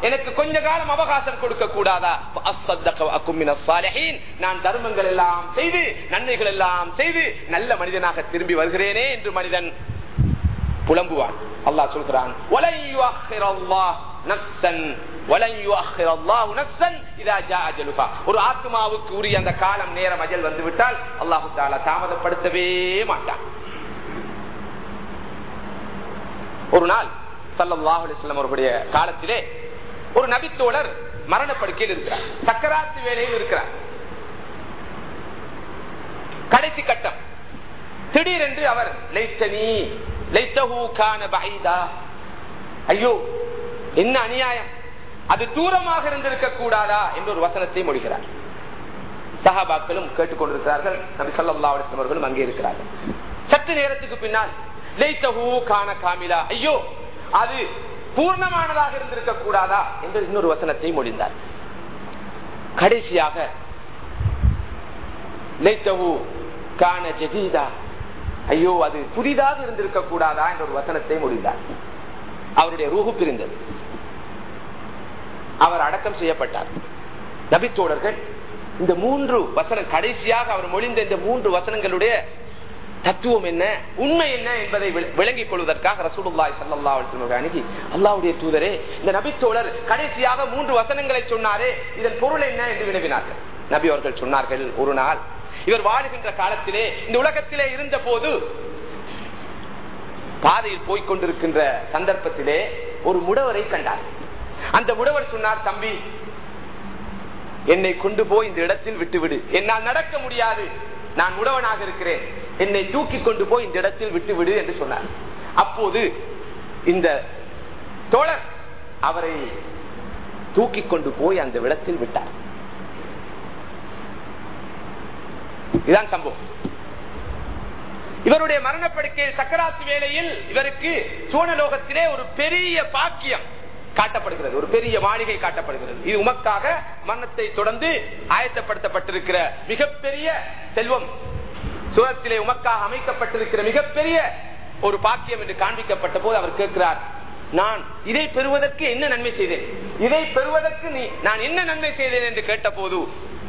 எனக்கு கொஞ்ச காலம் அவகாசம் கொடுக்க கூடாதா? நான் தர்மங்கள் எல்லாம் செய்து நன்மைகள் எல்லாம் செய்து நல்ல மனிதனாக திரும்பி வருகிறேனே என்று மனிதன் புலம்புவான். அல்லாஹ் சொல்கிறான் ஒரு ஆத்மாவுக்கு உரிய அந்த காலம் நேரம் அஜல் வந்துவிட்டால் அல்லாஹ் அல்லாஹு தாலா தாமதப்படுத்தவே மாட்டான். ஒரு நாள் சல்லாஹுலிஸ்லாம் அவர்களுடைய காலத்திலே ஒரு நபித்தோழர் மரணப்படுக்கையில் இருக்கிறார். சக்கராத்து வேலையில் இருக்கிறார். கடைசி கட்டம். திடீரென்று அவர் லைத்தனி லைத்தஹூ கான பைதா. ஐயோ என்ன அநியாயம்? அது தூரமாக இருந்திருக்க கூடாதா? என்று ஒரு வசனத்தை மொழிகிறார். சஹாபாக்களும் கேட்டுக்கொண்டிருக்கிறார்கள். நபி சல்லா அவர்களும் அங்கே இருக்கிறார்கள். சற்று நேரத்துக்கு பின்னால் கான காமிலா. ஐயோ அது பூர்ணமானதாக இருந்திருக்க கூடாதா என்று இன்னொரு வசனத்தை மொழிந்தார். கடைசியாக கான ஜதீதா. ஐயோ அது புதிதாக இருந்திருக்க கூடாதா என்ற ஒரு வசனத்தை முடிந்தார் அவருடைய ரூகு பிரிந்தது. அவர் அடக்கம் செய்யப்பட்டார். நபித்தோழர்கள் இந்த மூன்று வசனம் கடைசியாக அவர் மொழிந்த இந்த மூன்று வசனங்களுடைய தத்துவம் என்ன உண்மை என்ன என்பதை விளங்கிக் கொள்வதற்காக ரசூலுல்லாய் சல்லா அணுகி அல்லாவுடைய தூதரே இந்த நபித்தோழர் கடைசியாக மூன்று வசனங்களை சொன்னாரே இதன் பொருள் என்ன என்று வினவினார்கள். நபி அவர்கள் சொன்னார்கள் ஒரு நாள் இவர் வாழுகின்ற காலத்திலே இந்த உலகத்திலே இருந்த போது பாதையில் போய்கொண்டிருக்கின்ற சந்தர்ப்பத்திலே ஒரு முடவரை கண்டார். அந்த முடவர் சொன்னார் தம்பி என்னை கொண்டு போய் இந்த இடத்தில் விட்டுவிடு. என்னால் நடக்க முடியாது. நான் உடவனாக இருக்கிறேன். என்னை தூக்கி கொண்டு போய் இந்த இடத்தில் விட்டு விடு என்று சொன்னார். அப்போது இந்த தோழர் அவரை தூக்கி கொண்டு போய் அந்த இடத்தில் விட்டார். இதுதான் சம்பவம். இவருடைய மரணப்படுக்கையில் சக்கராத்து வேளையில் இவருக்கு சோழலோகத்திலே ஒரு பெரிய பாக்கியம். காட்டப்படுகிறது. ஒரு பெரிய மாளிகை காட்டப்படுகிறது. இது உமக்காக மரணத்தை தொடர்ந்து ஆயத்தப்படுத்தப்பட்டிருக்கிற மிகப்பெரிய செல்வம். சூரத்திலே உமக்காக அமைக்கப்பட்டிருக்கிற மிகப்பெரிய ஒரு பாக்கியம் என்று காண்பிக்கப்பட்ட போது அவர் கேட்கிறார் நான் இதை பெறுவதற்கு என்ன நன்மை செய்தேன்? இதை பெறுவதற்கு நீ நான் என்ன நன்மை செய்தேன்? என்று கேட்ட போது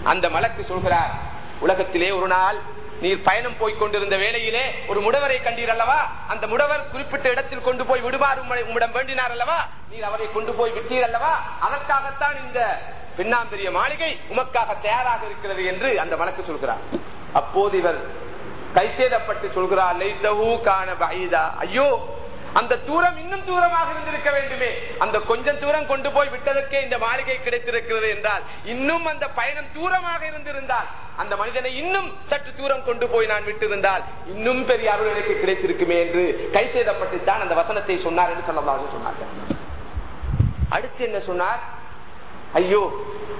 அந்த மலக்கு சொல்கிறார் உலகத்திலே ஒரு நாள் நீர் பயணம் போய் கொண்டிருந்த வேளையிலே ஒரு முடவரை கண்டீர் அல்லவா? அந்த முடவர் குறிப்பிட்ட இடத்தில் கொண்டு போய் விடுமாறு உம்மிடம் வேண்டினார் அல்லவா? நீர் அவரை கொண்டு போய் விட்டீர் அல்லவா? அதற்காகத்தான் இந்த பெண்ணாம்பெரிய மாளிகை உமக்காக தயாராக இருக்கிறது என்று அந்த வழக்கு சொல்கிறார். அப்போது இவர் கைசேதப்பட்டு சொல்கிறார் கான ஐயோ அந்த தூரம் இன்னும் தூரமாக இருந்திருக்க வேண்டுமே. அந்த கொஞ்சம் தூரம் கொண்டு போய் விட்டதற்கே இந்த மாளிகை கிடைத்திருக்கிறது என்றால் இன்னும் அந்த பயணம் தூரமாக இருந்திருந்தால் அந்த மனிதனை இன்னும் சற்று தூரம் கொண்டு போய் நான் விட்டிருந்தால் இன்னும் பெரிய அருள் எனக்கு கிடைத்திருக்குமே என்று கை செய்தப்பட்டுத்தான் அந்த வசனத்தை சொன்னார் என்று சொல்லலாம் சொன்னார்கள். அடுத்து என்ன சொன்னார்? ஐயோ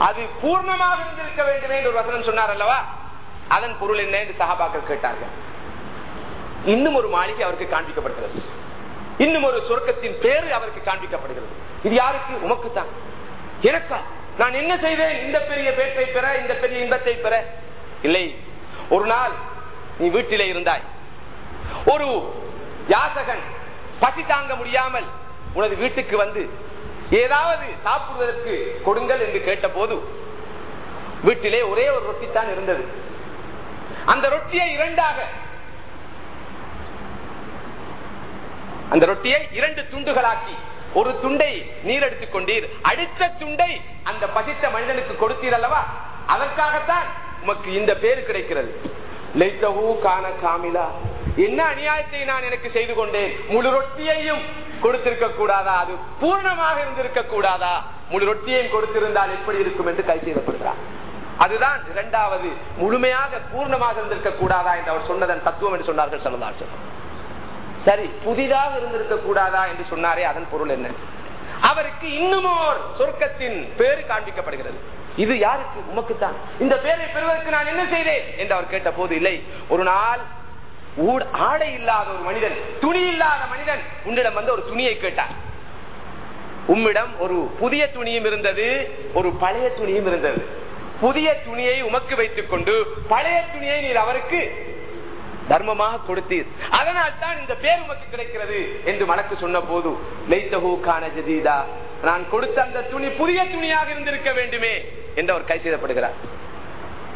அது பூர்ணமாக இருந்திருக்க வேண்டுமே என்று ஒரு வசனம் சொன்னார் அல்லவா? அதன் பொருள் என்ன என்று சகாபாக்கள் கேட்டார்கள். இன்னும் ஒரு மாளிகை அவருக்கு காண்பிக்கப்படுகிறது இன்னும் ஒரு சொர்க்கத்தின் பேரு அவருக்கு காண்பிக்கப்படுகிறது. இது யாருக்கு? உமக்கு தான் எனக்கா? நான் என்ன செய்தேன் இந்த பெரிய பேட்டை பெற இந்த பெரிய இன்பத்தை பெற? இல்லை. ஒரு நாள் நீ வீட்டிலே இருந்தாய். ஒரு யாசகன் பசி தாங்க முடியாமல் உனது வீட்டுக்கு வந்து ஏதாவது சாப்பிடுவதற்கு கொடுங்கள் என்று கேட்ட போது வீட்டிலே ஒரே ஒரு ரொட்டி தான் இருந்தது. அந்த ரொட்டியை இரண்டாக அந்த ரொட்டியை இரண்டு துண்டுகளாக்கி ஒரு துண்டை நீர் எடுத்துக் கொண்டீர். அடுத்த துண்டை அந்த பசித்த மனிதனுக்கு கொடுத்தீர் அல்லவா? அதற்காகத்தான் உமக்கு இந்த பேரு கிடைக்கிறது. காமிலா. என்ன அநியாயத்தை நான் எனக்கு செய்து கொண்டேன்? முழு ரொட்டியையும் கொடுத்திருக்க கூடாதா? அது பூர்ணமாக இருந்திருக்க கூடாதா? முழு ரொட்டியையும் கொடுத்திருந்தால் எப்படி இருக்கும் என்று கை செய்யப்படுகிறார் அதுதான் இரண்டாவது முழுமையாக பூர்ணமாக இருந்திருக்க கூடாதா என்று அவர் சொன்னதன் தத்துவம் என்று சொன்னார்கள் சொல்லலாச்சு சரி புதிதாக இருந்திருக்க கூடாதா என்று சொன்னாரே அதன் பொருள் என்ன? அவருக்கு இன்னுமோர் சொர்க்கத்தின் பேரு காண்பிக்கப்படுகிறது. இது யாருக்கு? உமக்குத்தான். இந்த பேரை பெறுவதற்கு நான் என்ன செய்தேன்? என்று அவர் கேட்ட போது இல்லை ஒரு நாள் ஆடை இல்லாத ஒரு மனிதன் துணி இல்லாத மனிதன் உன்னிடம் வந்து ஒரு துணியை கேட்டார். உம்மிடம் ஒரு புதிய துணியும் இருந்தது ஒரு பழைய துணியும் இருந்தது. புதிய துணியை உமக்கு வைத்துக் கொண்டு பழைய துணியை நீர் அவருக்கு தர்மமாக கொடுத்தீர். அதனால் தான் இந்த பேர் உமக்கு கிடைக்கிறது என்று மனக்கு சொன்ன போது லைத்தஹூ கான ஜதீதா நான் கொடுத்த அந்த துணி புதிய துணியாக இருந்திருக்க வேண்டுமே என்று அவர் கை செய்யப்படுகிறார்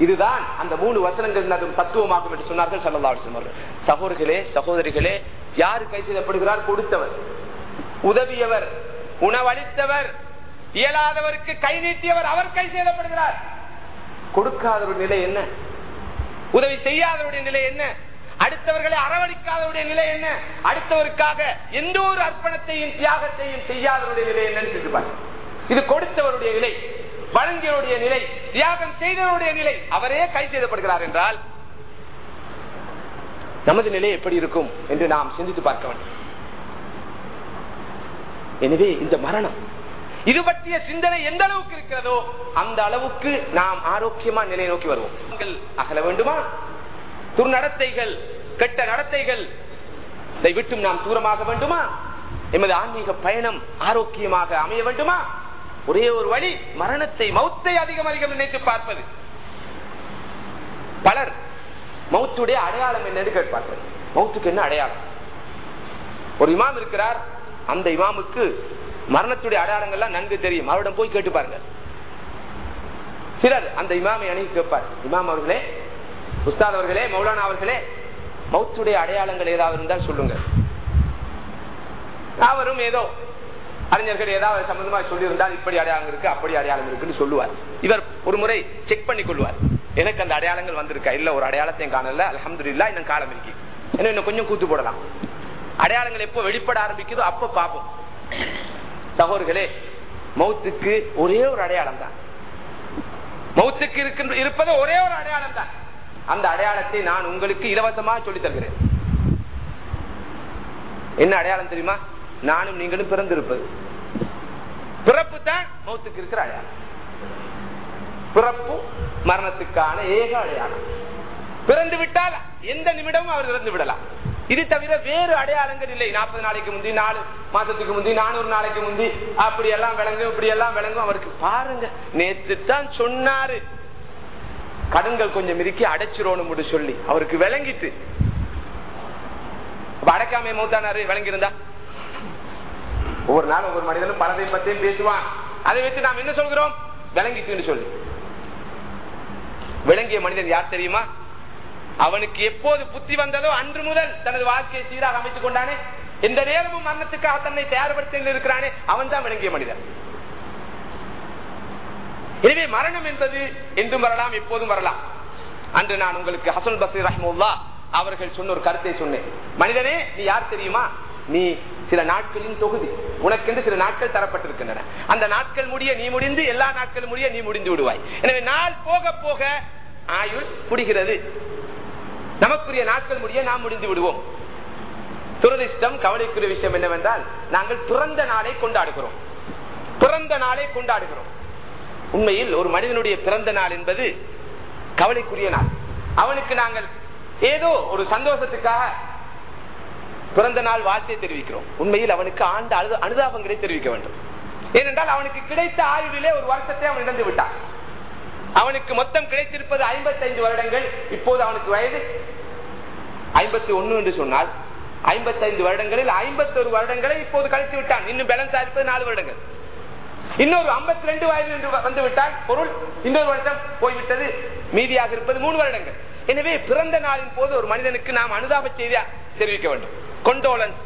இதுதான் அந்த மூணு வசனங்கள் அதுவும் தத்துவமாகும் என்று சொன்னார்கள் சல்லா அவர்கள். சகோதரிகளே சகோதரிகளே யாரு கை செய்யப்படுகிறார் கொடுத்தவர். உதவியவர் உணவளித்தவர் இயலாதவருக்கு கை நீட்டியவர் அவர் கை செய்யப்படுகிறார் கொடுக்காத ஒரு நிலை என்ன? உதவி செய்யாதவருடைய நிலை என்ன? அடுத்தவர்களை அரவணைக்காதவருடைய நிலை என்ன? அடுத்தவருக்காக எந்த ஒரு அர்ப்பணத்தையும் தியாகத்தையும் செய்யாதவருடைய நிலை என்னன்னு இது கொடுத்தவருடைய நிலை வழங்கியவருடைய நிலை தியாகம் செய்தவருடைய நிலை அவரே கை செய்தப்படுகிறார் என்றால் நமது நிலை எப்படி இருக்கும் என்று நாம் சிந்தித்து பார்க்க வேண்டும். எனவே இந்த மரணம் இது பற்றிய சிந்தனை எந்த அளவுக்கு இருக்கிறதோ அந்த அளவுக்கு நாம் ஆரோக்கியமா நிலை நோக்கி வருவோம். அகல வேண்டுமா? துர்நடத்தைகள் கெட்ட நடத்தைகள் இதை விட்டும் நாம் தூரமாக வேண்டுமா? எமது ஆன்மீக பயணம் ஆரோக்கியமாக அமைய வேண்டுமா? ஒரே ஒரு வழி மரணத்தை மௌத்தை அதிகம் அதிகம் நினைத்து பார்ப்பது. பலர் மௌத்துடைய அடையாளம் என்னன்னு கேட்பார்கள். மௌத்துக்கு என்ன அடையாளம்? ஒரு இமாம் இருக்கிறார் அந்த இமாமுக்கு மரணத்துடைய அடையாளங்கள்லாம் நன்கு தெரியும். அவரிடம் போய் கேட்டு பாருங்க சிலர் அந்த இமாமை அணுகி கேட்பார். இமாம் அவர்களே உஸ்தாத் அவர்களே மௌலானா அவர்களே மௌத்துடைய அடையாளங்கள் ஏதாவது இருந்தால் சொல்லுங்க. அவரும் ஏதோ அறிஞர்கள் ஏதாவது சம்பந்தமா சொல்லியிருந்தால் இப்படி அடையாளம் இருக்கு அப்படி அடையாளம் இருக்குன்னு சொல்லுவார். இவர் ஒரு முறை செக் பண்ணி கொள்வார். எனக்கு அந்த அடையாளங்கள் வந்திருக்கா? இல்ல ஒரு அடையாளத்தையும் காணல. அலமது இல்லா இன்னும் காலம் இருக்கு. ஏன்னா இன்னும் கொஞ்சம் கூத்து போடலாம். அடையாளங்கள் எப்போ வெளிப்பட ஆரம்பிக்குதோ அப்ப பார்ப்போம். சகோர்களே மௌத்துக்கு ஒரே ஒரு அடையாளம் தான். மௌத்துக்கு இருக்கின்ற இருப்பது ஒரே ஒரு அடையாளம் தான். அந்த அடையாளத்தை நான் உங்களுக்கு இலவசமாக சொல்லி தருகிறேன். என்ன அடையாளம் தெரியுமா? நானும் நீங்களும் பிறந்திருப்பது. பிறப்பு தான் மௌத்துக்கு இருக்கிற அடையாளம். பிறப்பு மரணத்துக்கான ஏக அடையாளம். பிறந்து விட்டால் எந்த நிமிடமும் அவர் இறந்து விடலாம். இது தவிர வேறு அடையாளங்கள் இல்லை. நாற்பது நாளைக்கு முந்தி நாலு மாசத்துக்கு முந்தி நானூறு நாளைக்கு முந்தி அப்படி எல்லாம் விளங்கும் இப்படி எல்லாம் விளங்கும். அவருக்கு பாருங்க நேற்று தான் சொன்னாரு. கடன்கள் கொஞ்சம் இருக்கி அடைச்சிரோன்னு சொல்லி. அவருக்கு விளங்கிட்டு. அடைக்காம மூத்தானாரு விளங்கியிருந்தா? ஒவ்வொரு நாள் ஒவ்வொரு மனிதனும் பணத்தை பத்தியும் பேசுவான். அதை வச்சு நாம் என்ன சொல்கிறோம்? விளங்கிட்டு சொல்லி. விளங்கிய மனிதன் யார் தெரியுமா? அவனுக்கு எப்போது புத்தி வந்ததோ அன்று முதல் தனது வாழ்க்கையை சீராக அமைத்துக் கொண்டானே. எந்த நேரமும் மரணத்துக்காக தன்னை தயார்படுத்தி இருக்கிறானே அவன் தான் விளங்கிய மனிதன். எனவே மரணம் என்பது என்றும் வரலாம் எப்போதும் வரலாம். அன்று நான் உங்களுக்கு ஹசன் பசீர் ரஹ்முல்லா அவர்கள் சொன்ன ஒரு கருத்தை சொன்னேன். மனிதனே நீ யார் தெரியுமா? நீ சில நாட்களின் தொகுதி. உனக்கென்று சில நாட்கள் தரப்பட்டிருக்கின்றன. அந்த நாட்கள் முடிய நீ முடிந்து எல்லா நாட்கள் முடிய நீ முடிந்து விடுவாய். எனவே நாள் போக போக ஆயுள் முடிகிறது நமக்குரிய நாட்கள் முடிய நாம் முடிந்து விடுவோம். துரதிஷ்டம் கவலைக்குரிய விஷயம் என்னவென்றால் நாங்கள் பிறந்த நாளை கொண்டாடுகிறோம். பிறந்த நாளை கொண்டாடுகிறோம். உண்மையில் ஒரு மனிதனுடைய பிறந்த நாள் என்பது கவலைக்குரிய நாள். அவனுக்கு நாங்கள் ஏதோ ஒரு சந்தோஷத்துக்காக பிறந்த நாள் வாழ்த்தை தெரிவிக்கிறோம். உண்மையில் அவனுக்கு ஆண்டு அனு அனுதாபங்களை தெரிவிக்க வேண்டும். ஏனென்றால் அவனுக்கு கிடைத்த ஆய்விலே ஒரு வருஷத்தை அவன் இழந்து விட்டான். அவனுக்கு மொத்தம் கிடைத்திருப்பது ஐம்பத்தைந்து வருடங்கள். இப்போது அவனுக்கு வயது ஐம்பத்தி ஒன்னு என்று சொன்னால் ஐம்பத்தைந்து வருடங்களில் ஐம்பத்தொரு வருடங்களை இப்போது கழித்து விட்டான். இன்னும் பேலன்ஸ் ஆயிருப்பது நாலு வருடங்கள். இன்னொரு ஐம்பத்தி ரெண்டு வயது என்று வந்து விட்டால் பொருள் இன்னொரு வருடம் போய்விட்டது. மீதியாக இருப்பது மூணு வருடங்கள். எனவே பிறந்த நாளின் போது ஒரு மனிதனுக்கு நாம் அனுதாப செய்தியா தெரிவிக்க வேண்டும். கொண்டோலன்ஸ்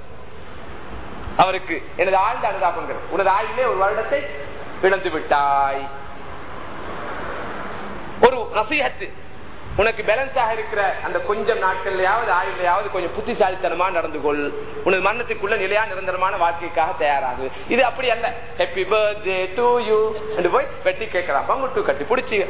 அவருக்கு எனது ஆழ்ந்த அனுதாபங்கள். உனது ஆயுளே ஒரு வருடத்தை இழந்து விட்டாய் ஒரு நசீகத்து உனக்கு பேலன்ஸாக இருக்கிற அந்த கொஞ்சம் நாட்கள்லயாவது ஆயுளையாவது கொஞ்சம் புத்திசாலித்தனமா நடந்து கொள் உனது மரணத்துக்குள்ள நிலையா நிரந்தரமான வாழ்க்கைக்காக தயாராகு. இது அப்படி அல்ல. ஹாப்பி பர்த்டே டு யூ போய் வெட்டி கேட்கலாம். பங்குட்டு கட்டி பிடிச்சி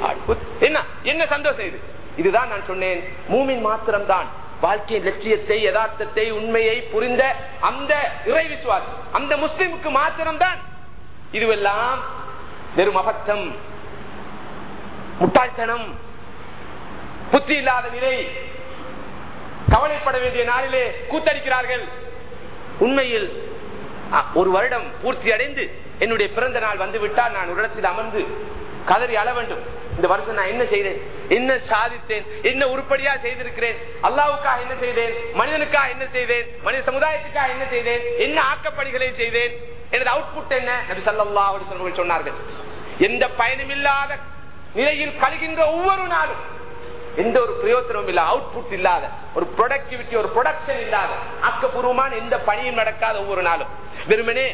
என்ன? என்ன சந்தோஷம் இது? இதுதான் நான் சொன்னேன். மூமின் மாத்திரம்தான். வாழ்க்கையின் லட்சியத்தை யதார்த்தத்தை உண்மையை புரிந்த அந்த இறை விசுவாசம் அந்த முஸ்லிமுக்கு மாத்திரம்தான். இதுவெல்லாம் வெறும் அபத்தம். முட்டாள்தனம். புத்தி இல்லாத நிலை. கவலைப்பட வேண்டிய நாளிலே கூத்தடிக்கிறார்கள். உண்மையில் ஒரு வருடம் பூர்த்தி அடைந்து என்னுடைய பிறந்த நாள் வந்துவிட்டால் நான் ஒரு இடத்தில் அமர்ந்து கதறி அள வேண்டும். இந்த வருஷம் நான் என்ன செய்தேன்? என்ன சாதித்தேன்? என்ன உருப்படியா செய்திருக்கிறேன்? அல்லாவுக்காக என்ன செய்தேன்? மனிதனுக்காக என்ன செய்தேன்? மனித சமுதாயத்துக்காக என்ன செய்தேன்? என்ன ஆக்கப்பணிகளை செய்தேன்? எனது அவுட்புட் என்ன? நபி சல்லா சொன்னார்கள். எந்த பயனுமில்லாத நிலையில் கழுகின்ற ஒவ்வொரு நாளும் எந்த ஒரு பிரயோஜனமும் இல்ல அவுட்புட் இல்லாத ஒரு ப்ரொடக்டிவிட்டி ஒரு ப்ரொடக்ஷன் இல்லாத ஆக்கப்பூர்வமான எந்த பணியும் நடக்காத ஒவ்வொரு நாளும். வெறுமனே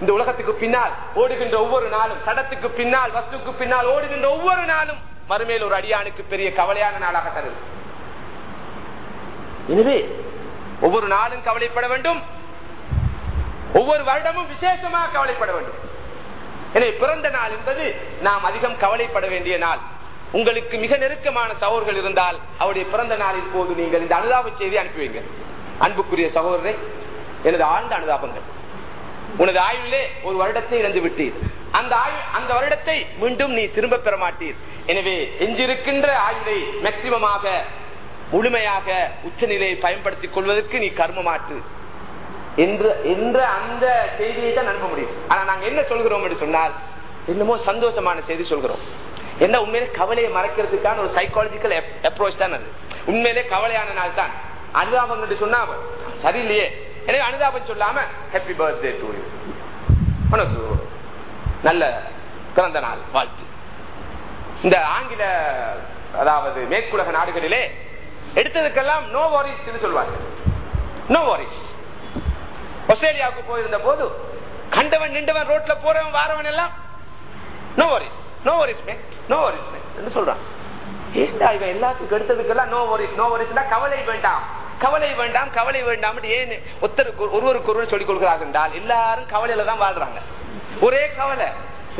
இந்த உலகத்துக்கு பின்னால் ஓடுகின்ற ஒவ்வொரு நாளும் சடத்துக்கு பின்னால் வஸ்துக்கு பின்னால் ஓடுகின்ற ஒவ்வொரு நாளும் மறுமையில் ஒரு அடியானுக்கு பெரிய கவலையான நாளாக தருது. எனவே ஒவ்வொரு நாளும் கவலைப்பட வேண்டும். ஒவ்வொரு வருடமும் விசேஷமாக கவலைப்பட வேண்டும். எனவே பிறந்த நாள் என்பது நாம் அதிகம் கவலைப்பட வேண்டிய நாள். உங்களுக்கு மிக நெருக்கமான சகோதர்கள் இருந்தால் அவருடைய பிறந்த நாளின் போது நீங்கள் இந்த அனுதாப செய்தி அனுப்பி வைங்க அன்புக்குரிய சகோதரரை எனது ஆழ்ந்த அனுதாபங்கள். உனது ஆயுளே ஒரு வருடத்தை இழந்து விட்டீர். அந்த ஆயுள் அந்த வருடத்தை மீண்டும் நீ திரும்ப பெற மாட்டீர். எனவே எஞ்சிருக்கின்ற ஆயுளை மேக்சிமமாக முழுமையாக உச்சநிலையை பயன்படுத்திக் கொள்வதற்கு நீ கர்மமாற்று என்ற என்ற அந்த செய்தியை தான் அனுப்ப முடியும். ஆனா நாங்க என்ன சொல்கிறோம் என்று சொன்னால் என்னமோ சந்தோஷமான செய்தி சொல்கிறோம். என்ன உண்மையிலே கவலையை மறைக்கிறதுக்கான ஒரு சைக்காலஜிக்கல் அப்ரோச் தான் அது. உண்மையிலே கவலையான நாள் தான். அனுதாபம் என்று சொன்னா சரியில்லையே. எனவே அனுதாபம் சொல்லாம ஹாப்பி பர்த்டே டு உனக்கு நல்ல பிறந்த நாள் வாழ்த்து. இந்த ஆங்கில அதாவது மேற்குலக நாடுகளிலே எடுத்ததுக்கெல்லாம் நோ வாரிஸ் சொல்வாங்க நோ வாரிஸ் ஆஸ்திரேலியாவுக்கு போயிருந்த போது கண்டவன் நின்றவன் ரோட்ல போறவன் வாரவன் எல்லாம் no worries no worries no worries என்று சொல்றான்? ஏண்டா இவன் எல்லாத்துக்கும் எடுத்ததுக்கெல்லாம் நோ வரிஸ் நோ வரிஸ்னா கவலை வேண்டாம். கவலை வேண்டாம் கவலை வேண்டாம் ஏன் ஒருத்தருக்கு ஒருவருக்கு ஒருவர் சொல்லிக் கொடுக்கிறார்கள் என்றால் எல்லாரும் கவலையில தான் வாழ்றாங்க. ஒரே கவலை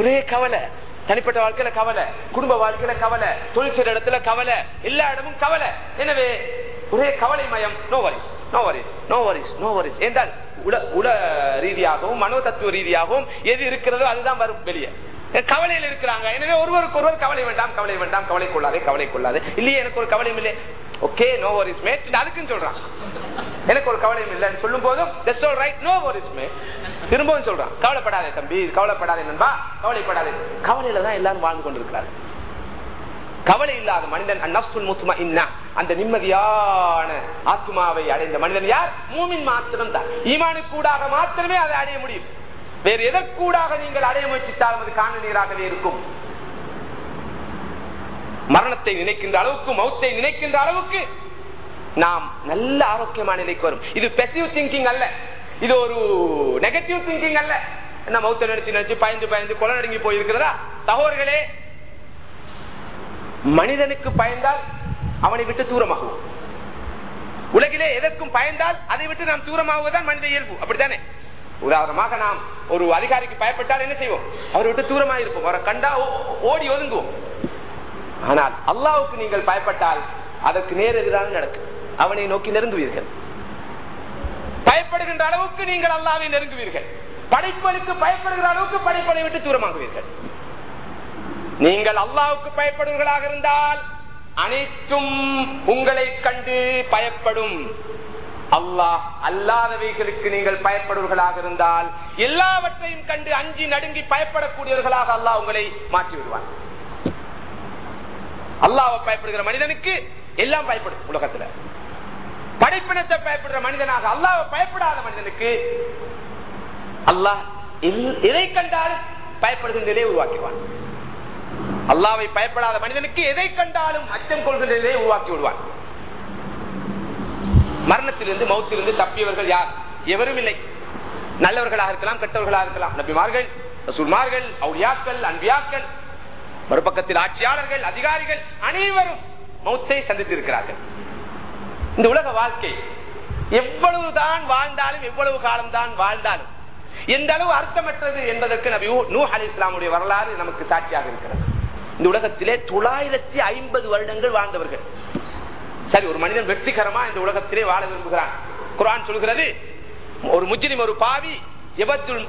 ஒரே கவலை. தனிப்பட்ட வாழ்க்கையில கவலை குடும்ப வாழ்க்கையில கவலை தொழில் செய்யற இடத்துல கவலை எல்லா இடமும் கவலை. எனவே ஒரே கவலை மயம் no worries no worries no worries no worries என்றால் உல உல ரீதியாகவும் மனோ தத்துவ ரீதியாகவும் எது இருக்கிறதோ அதுதான் வரும் வெளியே. கவலையில் இருக்கிறாங்க. எனவே ஒருவருக்கு ஒருவர் கவலை வேண்டாம் கவலை வேண்டாம் கவலை கொள்ளாதே கவலை கொள்ளாதே. இல்லையே எனக்கு ஒரு கவலையும் இல்லை. ஓகே நோ வரிஸ் மேட் அதுக்குன்னு சொல்றான். எனக்கு ஒரு கவலையும் இல்லைன்னு சொல்லும் போதும் ரைட் நோ வரிஸ் மேட் திரும்பவும் சொல்றான். கவலைப்படாதே தம்பி. கவலைப்படாதே நண்பா. கவலைப்படாதே. கவலையில தான் எல்லாரும் வாழ்ந்து கொண்டிருக்கிறார்கள். கவலை இல்லாத மனிதன் அந்நப்சுல் முத்துமா இன்னா அந்த நிம்மதியான ஆத்மாவை அடைந்த மனிதன் யார்? மூமின் மாத்திரம் தான் ஈமானுக்கு கூடாக மாத்திரமே அதை அடைய முடியும். வேறு எதற்கூடாக நீங்கள் அடைய முயற்சித்தாலும் அது காண நீராகவே இருக்கும். மரணத்தை நினைக்கின்ற அளவுக்கு மௌத்தை நினைக்கின்ற அளவுக்கு நாம் நல்ல ஆரோக்கியமான நிலைக்கு வரும். இது பெசிவ் திங்கிங் அல்ல. இது ஒரு நெகட்டிவ் திங்கிங் அல்ல. என்ன மௌத்த நினைச்சு நினைச்சு பயந்து பயந்து கொலை நடுங்கி போயிருக்கிறதா? தகவல்களே மனிதனுக்கு பயந்தால் அவனை விட்டு தூரமாகும் உலகிலே எதற்கும் பயந்தால் அதை விட்டு நாம் தூரமாகுவதுதான் மனித இயல்பு. அப்படித்தானே? உதாரணமாக நாம் ஒரு அதிகாரிக்கு பயப்பட்டால் என்ன செய்வோம்? அவரை விட்டு தூரமாக இருப்போம். அவரை கண்டா ஓடி ஒதுங்குவோம். ஆனால் அல்லாவுக்கு நீங்கள் பயப்பட்டால் அதற்கு நேர் எதிராக நடக்கும் அவனை நோக்கி நெருங்குவீர்கள். பயப்படுகின்ற அளவுக்கு நீங்கள் அல்லாவை நெருங்குவீர்கள். படைப்பளுக்கு பயப்படுகிற அளவுக்கு படைப்பலை விட்டு தூரமாகுவீர்கள். நீங்கள் அல்லாவுக்கு பயப்படுவர்களாக இருந்தால் அனைத்தும் உங்களை கண்டு பயப்படும். அல்லாஹ் அல்லாதவைகளுக்கு நீங்கள் பயப்படுவர்களாக இருந்தால் எல்லாவற்றையும் கண்டு அஞ்சி நடுங்கி பயப்படக்கூடியவர்களாக அல்லாஹ் உங்களை மாற்றி விடுவார் அல்லாவை பயப்படுகிற மனிதனுக்கு எல்லாம் பயப்படும் உலகத்துல. படைப்பினத்தை பயப்படுற மனிதனாக அல்லாவை பயப்படாத மனிதனுக்கு அல்லாஹ் எதை கண்டாலும் பயப்படுகின்ற நிலையை உருவாக்கிவான் அல்லாவை பயப்படாத மனிதனுக்கு எதை கண்டாலும் அச்சம் கொள்கின்ற நிலையை உருவாக்கி விடுவான் மரணத்திலிருந்து மௌத்திலிருந்து தப்பியவர்கள் யார்? எவரும் இல்லை. நல்லவர்களாக இருக்கலாம் கெட்டவர்களாக இருக்கலாம். நபிமார்கள் ரசூல்மார்கள் அவுளியாக்கள் அன்பியாக்கள் மறுபக்கத்தில் ஆட்சியாளர்கள் அதிகாரிகள் அனைவரும் மௌத்தை சந்தித்திருக்கிறார்கள். இந்த உலக வாழ்க்கை எவ்வளவுதான் வாழ்ந்தாலும் எவ்வளவு காலம் தான் வாழ்ந்தாலும் எந்த அளவு அர்த்தமற்றது என்பதற்கு நபி நூ அலி இஸ்லாமுடைய வரலாறு நமக்கு சாட்சியாக இருக்கிறது. இந்த உலகத்திலே தொள்ளாயிரத்தி ஐம்பது வருடங்கள் வாழ்ந்தவர்கள். சரி ஒரு மனிதன் வெற்றிகரமா இந்த உலகத்திலே வாழ விரும்புகிறான். குரான் சொல்கிறது ஒரு முஜ்ரிம் ஒரு பாவி எபத்துல்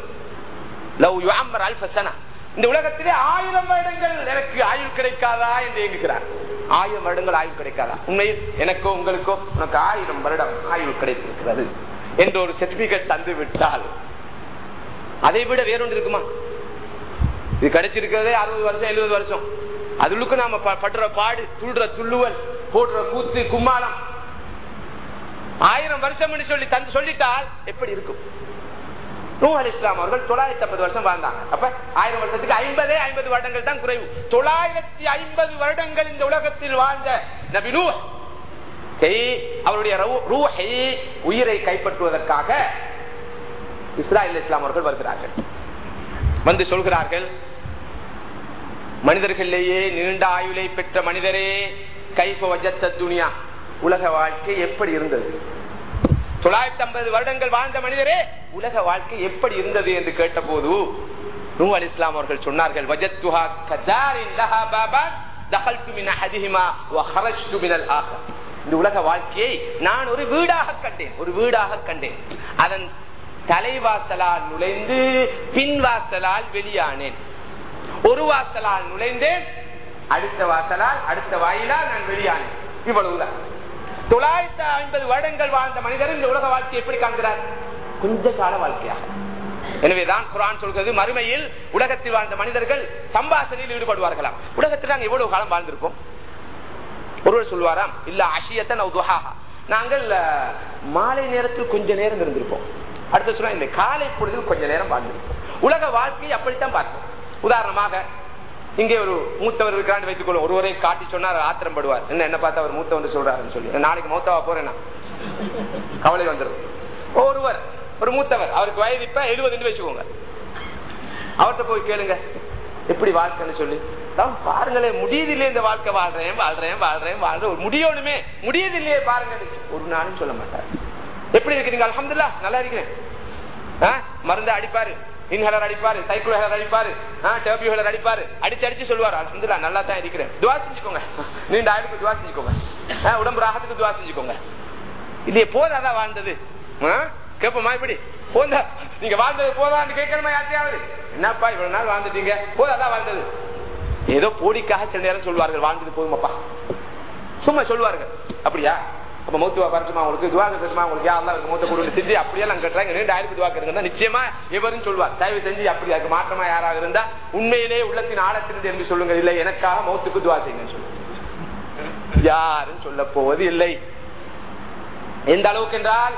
லவ் யுஅம்மர் அல்ஃப இந்த உலகத்திலே ஆயிரம் வருடங்கள் எனக்கு ஆயுள் கிடைக்காதா என்று எங்குகிறார் ஆயிரம் வருடங்கள் ஆயுள் கிடைக்காதா? உண்மையில் எனக்கோ உங்களுக்கோ உனக்கு ஆயிரம் வருடம் ஆயுள் கிடைத்திருக்கிறது என்று ஒரு சர்டிபிகேட் தந்து விட்டால் அதை விட வேறொன்று இருக்குமா? இது கிடைச்சிருக்கிறதே அறுபது வருஷம் எழுபது வருஷம். அதுக்கு நாம ப- படுற பாடு துள்ற துள்ளுவல் போடுற கூத்து கும்மாளம். ஆயிரம் வருஷம் சொல்லி தந்து சொல்லிட்டால் எப்படி இருக்கும்? நூ அலி இஸ்லாம் அவர்கள் தொள்ளாயிரத்தி ஐம்பது வருஷம் வாழ்ந்தாங்க. அப்ப ஆயிரம் வருஷத்துக்கு ஐம்பதே ஐம்பது வருடங்கள் தான் குறைவு. தொள்ளாயிரத்தி ஐம்பது வருடங்கள் இந்த உலகத்தில் வாழ்ந்த நபி நூ. அவருடைய ரூ- ரூஹை உயிரை கைப்பற்றுவதற்காக இஸ்ராயல் இஸ்லாம் அவர்கள் வருகிறார்கள். வந்து சொல்கிறார்கள் மனிதர்களிலேயே நீண்ட ஆயுளை பெற்ற மனிதரே கைப வஜத்த துணியா உலக வாழ்க்கை எப்படி இருந்தது? தொள்ளாயிரத்தி ஐம்பது வருடங்கள் வாழ்ந்த மனிதரே உலக வாழ்க்கை எப்படி இருந்தது என்று கேட்டபோது நூ அலி இஸ்லாம் அவர்கள் சொன்னார்கள் "வஜத்துஹா வ இந்த உலக வாழ்க்கையை நான் ஒரு வீடாக கண்டேன் ஒரு வீடாக கண்டேன். அதன் தலைவாசலால் நுழைந்து பின்வாசலால் வெளியானேன். ஒரு வாசலால் நுழைந்தேன் அடுத்த வாசலால் அடுத்த வாயிலால் நான் வெளியானேன். இவ்வளவுதான். தொள்ளாயிரத்தி ஐம்பது வருடங்கள் வாழ்ந்த மனிதர் இந்த உலக வாழ்க்கையை எப்படி காண்கிறார்? கொஞ்ச கால வாழ்க்கையாக. எனவேதான் குரான் சொல்கிறது மறுமையில் உலகத்தில் வாழ்ந்த மனிதர்கள் சம்பாசனையில் ஈடுபடுவார்களாம். உலகத்தில் நாங்கள் எவ்வளவு காலம் வாழ்ந்திருப்போம் ஒருவர் சொல்வாராம் இல்ல அஷியத்தன் நாங்கள் மாலை நேரத்தில் கொஞ்ச நேரம் இருந்திருப்போம். அடுத்து சொல்ல இந்த காலை பொழுதில் கொஞ்ச நேரம் வாழ்ந்திருப்போம். உலக வாழ்க்கையை அப்படித்தான் பார்ப்போம். உதாரணமாக இங்கே ஒரு மூத்தவர் இருக்கிறான்னு வைத்துக் கொள்ளும் ஒருவரை காட்டி சொன்னார் ஆத்திரம் படுவார் என்ன என்ன பார்த்து அவர் மூத்தவர் சொல்றாருன்னு சொல்லி. நாளைக்கு மூத்தவா போறேன்னா? கவலை வந்துடும் ஒருவர் ஒரு மூத்தவர் அவருக்கு வயது இப்ப எழுபதுன்னு வச்சுக்கோங்க. அவர்கிட்ட போய் கேளுங்க. எப்படி வாழ்க்கைன்னு சொல்லி. தான் பாருங்களேன் முடியுதில்லையே இந்த வாழ்க்கை. வாழ்றேன் வாழ்றேன் வாழ்றேன் வாழ்றேன். முடியணுமே. முடியதில்லையே பாருங்க ஒரு நாளும் சொல்ல மாட்டார். எப்படி இருக்கிறீங்க அலமதுல்லா நல்லா இருக்கிறேன். ஆ, மருந்து அடிப்பாரு. இன்ஹலர் அடிப்பாரு சைக்கிள் ஹெலர் அடிப்பாரு டேபியூ ஹெலர் அடிப்பாரு. அடிச்சு அடிச்சு சொல்லுவாரு. அலமதுல்லா நல்லா தான் இருக்கிறேன். துவா செஞ்சுக்கோங்க. நீண்ட ஆயுளுக்கு துவா செஞ்சுக்கோங்க. உடம்பு ராகத்துக்கு துவா செஞ்சுக்கோங்க. இது போதாதான் வாழ்ந்தது? ஆ? கேப்போமா இப்படி? போந்தா நீங்க வாழ்ந்தது போதான்னு கேட்கணுமா யார்த்தையாவது என்னப்பா இவ்வளவு நாள் வாழ்ந்துட்டீங்க? போதாதான் வாழ்ந்தது? ஏதோ போடிக்காக சில நேரம் சொல்வார்கள் வாழ்ந்தது போதுமாப்பா. சும்மா சொல்லுவார்கள் அப்படியா? அப்ப மௌத்துவா பரட்டுமா உங்களுக்கு துவா கட்டுமா உங்களுக்கு யாரெல்லாம் இருக்கு மூத்த கொடுத்து செஞ்சு அப்படியெல்லாம் கட்டுறாங்க. ரெண்டு ஆயிரத்து துவா கட்டுங்க நிச்சயமா எவரும் சொல்வார் தயவு செஞ்சு அப்படி அதுக்கு மாற்றமா யாராக இருந்தா உண்மையிலே உள்ளத்தின் ஆழத்திலிருந்து என்று சொல்லுங்க. இல்லை எனக்காக மௌத்துக்கு துவா செய்யுங்க சொல்லுங்க. யாரும் சொல்ல போவது இல்லை. எந்த அளவுக்கு என்றால்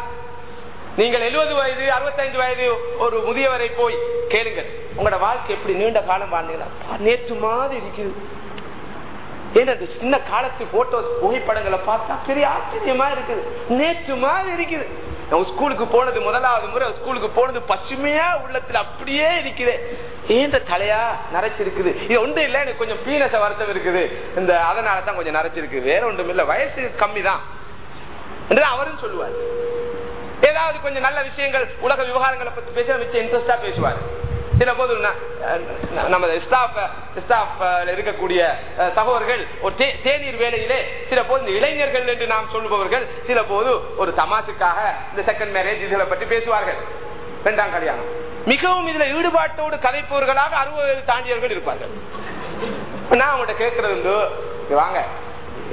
நீங்கள் எழுபது வயது அறுபத்தைந்து வயது ஒரு முதியவரை போய் கேளுங்கள். உங்களோட வாழ்க்கை எப்படி நீண்ட காலம் வாழ்ந்தீங்களா நேற்று மாதிரி இருக்குது. ஏன்னா இந்த சின்ன காலத்து போட்டோஸ் புகைப்படங்களை பார்த்தா பெரிய ஆச்சரியமா இருக்குது. நேற்று மாதிரி இருக்குது. நான் ஸ்கூலுக்கு போனது முதலாவது முறை ஸ்கூலுக்கு போனது பசுமையா உள்ளத்துல அப்படியே இருக்குது ஏன் தலையா நரைச்சிருக்குது? இது ஒன்றும் இல்லை எனக்கு கொஞ்சம் பீனச வருத்தம் இருக்குது. இந்த அதனால தான் கொஞ்சம் நரைச்சிருக்கு. வேற ஒன்றும் இல்லை வயசு கம்மி தான் என்று அவரும் சொல்லுவார். ஏதாவது கொஞ்சம் நல்ல விஷயங்கள் உலக விவகாரங்களை பத்தி பேச மிச்சம் இன்ட்ரெஸ்டா பேசுவார். சில போது நமது ஸ்டாஃப் ஸ்டாஃப் இருக்கக்கூடிய சகோதரர்கள் ஒரு தேநீர் வேலையிலே சில போது இந்த இளைஞர்கள் என்று நாம் சொல்லுபவர்கள் சில போது ஒரு தமாசுக்காக இந்த செகண்ட் மேரேஜ் இதுகளை பற்றி பேசுவார்கள். இரண்டாம் கல்யாணம். மிகவும் இதுல ஈடுபாட்டோடு கதைப்பவர்களாக அறுபது தாண்டியவர்கள் இருப்பார்கள். நான் அவங்கள்ட்ட கேட்கறது வந்து வாங்க.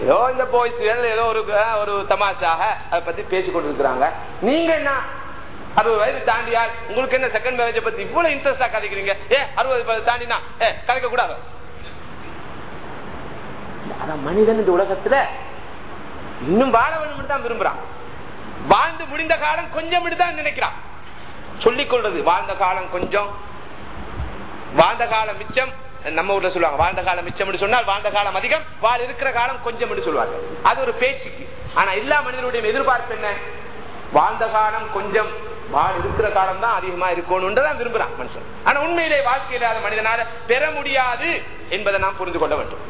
ஏதோ இந்த போய்ஸ் ஏதோ ஒரு ஒரு தமாஷாக அதை பத்தி பேசிக்கொண்டிருக்கிறாங்க. நீங்க என்ன அறுபது வயது தாண்டியா உங்களுக்கு என்ன செகண்ட் மேரேஜ் பத்தி இவ்வளவு இன்ட்ரெஸ்டா கதைக்கிறீங்க? ஏ அறுபது தாண்டினா? ஏ கதைக்க கூடாது? அதான் மனிதன் இந்த உலகத்துல இன்னும் வாழ வேணும் தான் விரும்புறான். வாழ்ந்து முடிந்த காலம் கொஞ்சம் தான் நினைக்கிறான். சொல்லிக் கொள்றது வாழ்ந்த காலம் கொஞ்சம். வாழ்ந்த காலம் மிச்சம். நம்ம ஊர்ல சொல்லுவாங்க வாழ்ந்த காலம் மிச்சம் சொன்னால் வாழ்ந்த காலம் அதிகம் வாழ் இருக்கிற காலம் கொஞ்சம் சொல்லுவாங்க அது ஒரு பேச்சுக்கு. ஆனா எல்லா மனிதனுடைய எதிர்பார்ப்பு என்ன? வாழ்ந்த காலம் கொஞ்சம். வாழ் இருக்கிற காலம் தான் அதிகமா இருக்கணும் தான் விரும்புறான் மனுஷன் ஆனா உண்மையிலே வாழ்க்கையில அதை மனிதனால பெற முடியாது என்பதை நாம் புரிந்து கொள்ள வேண்டும்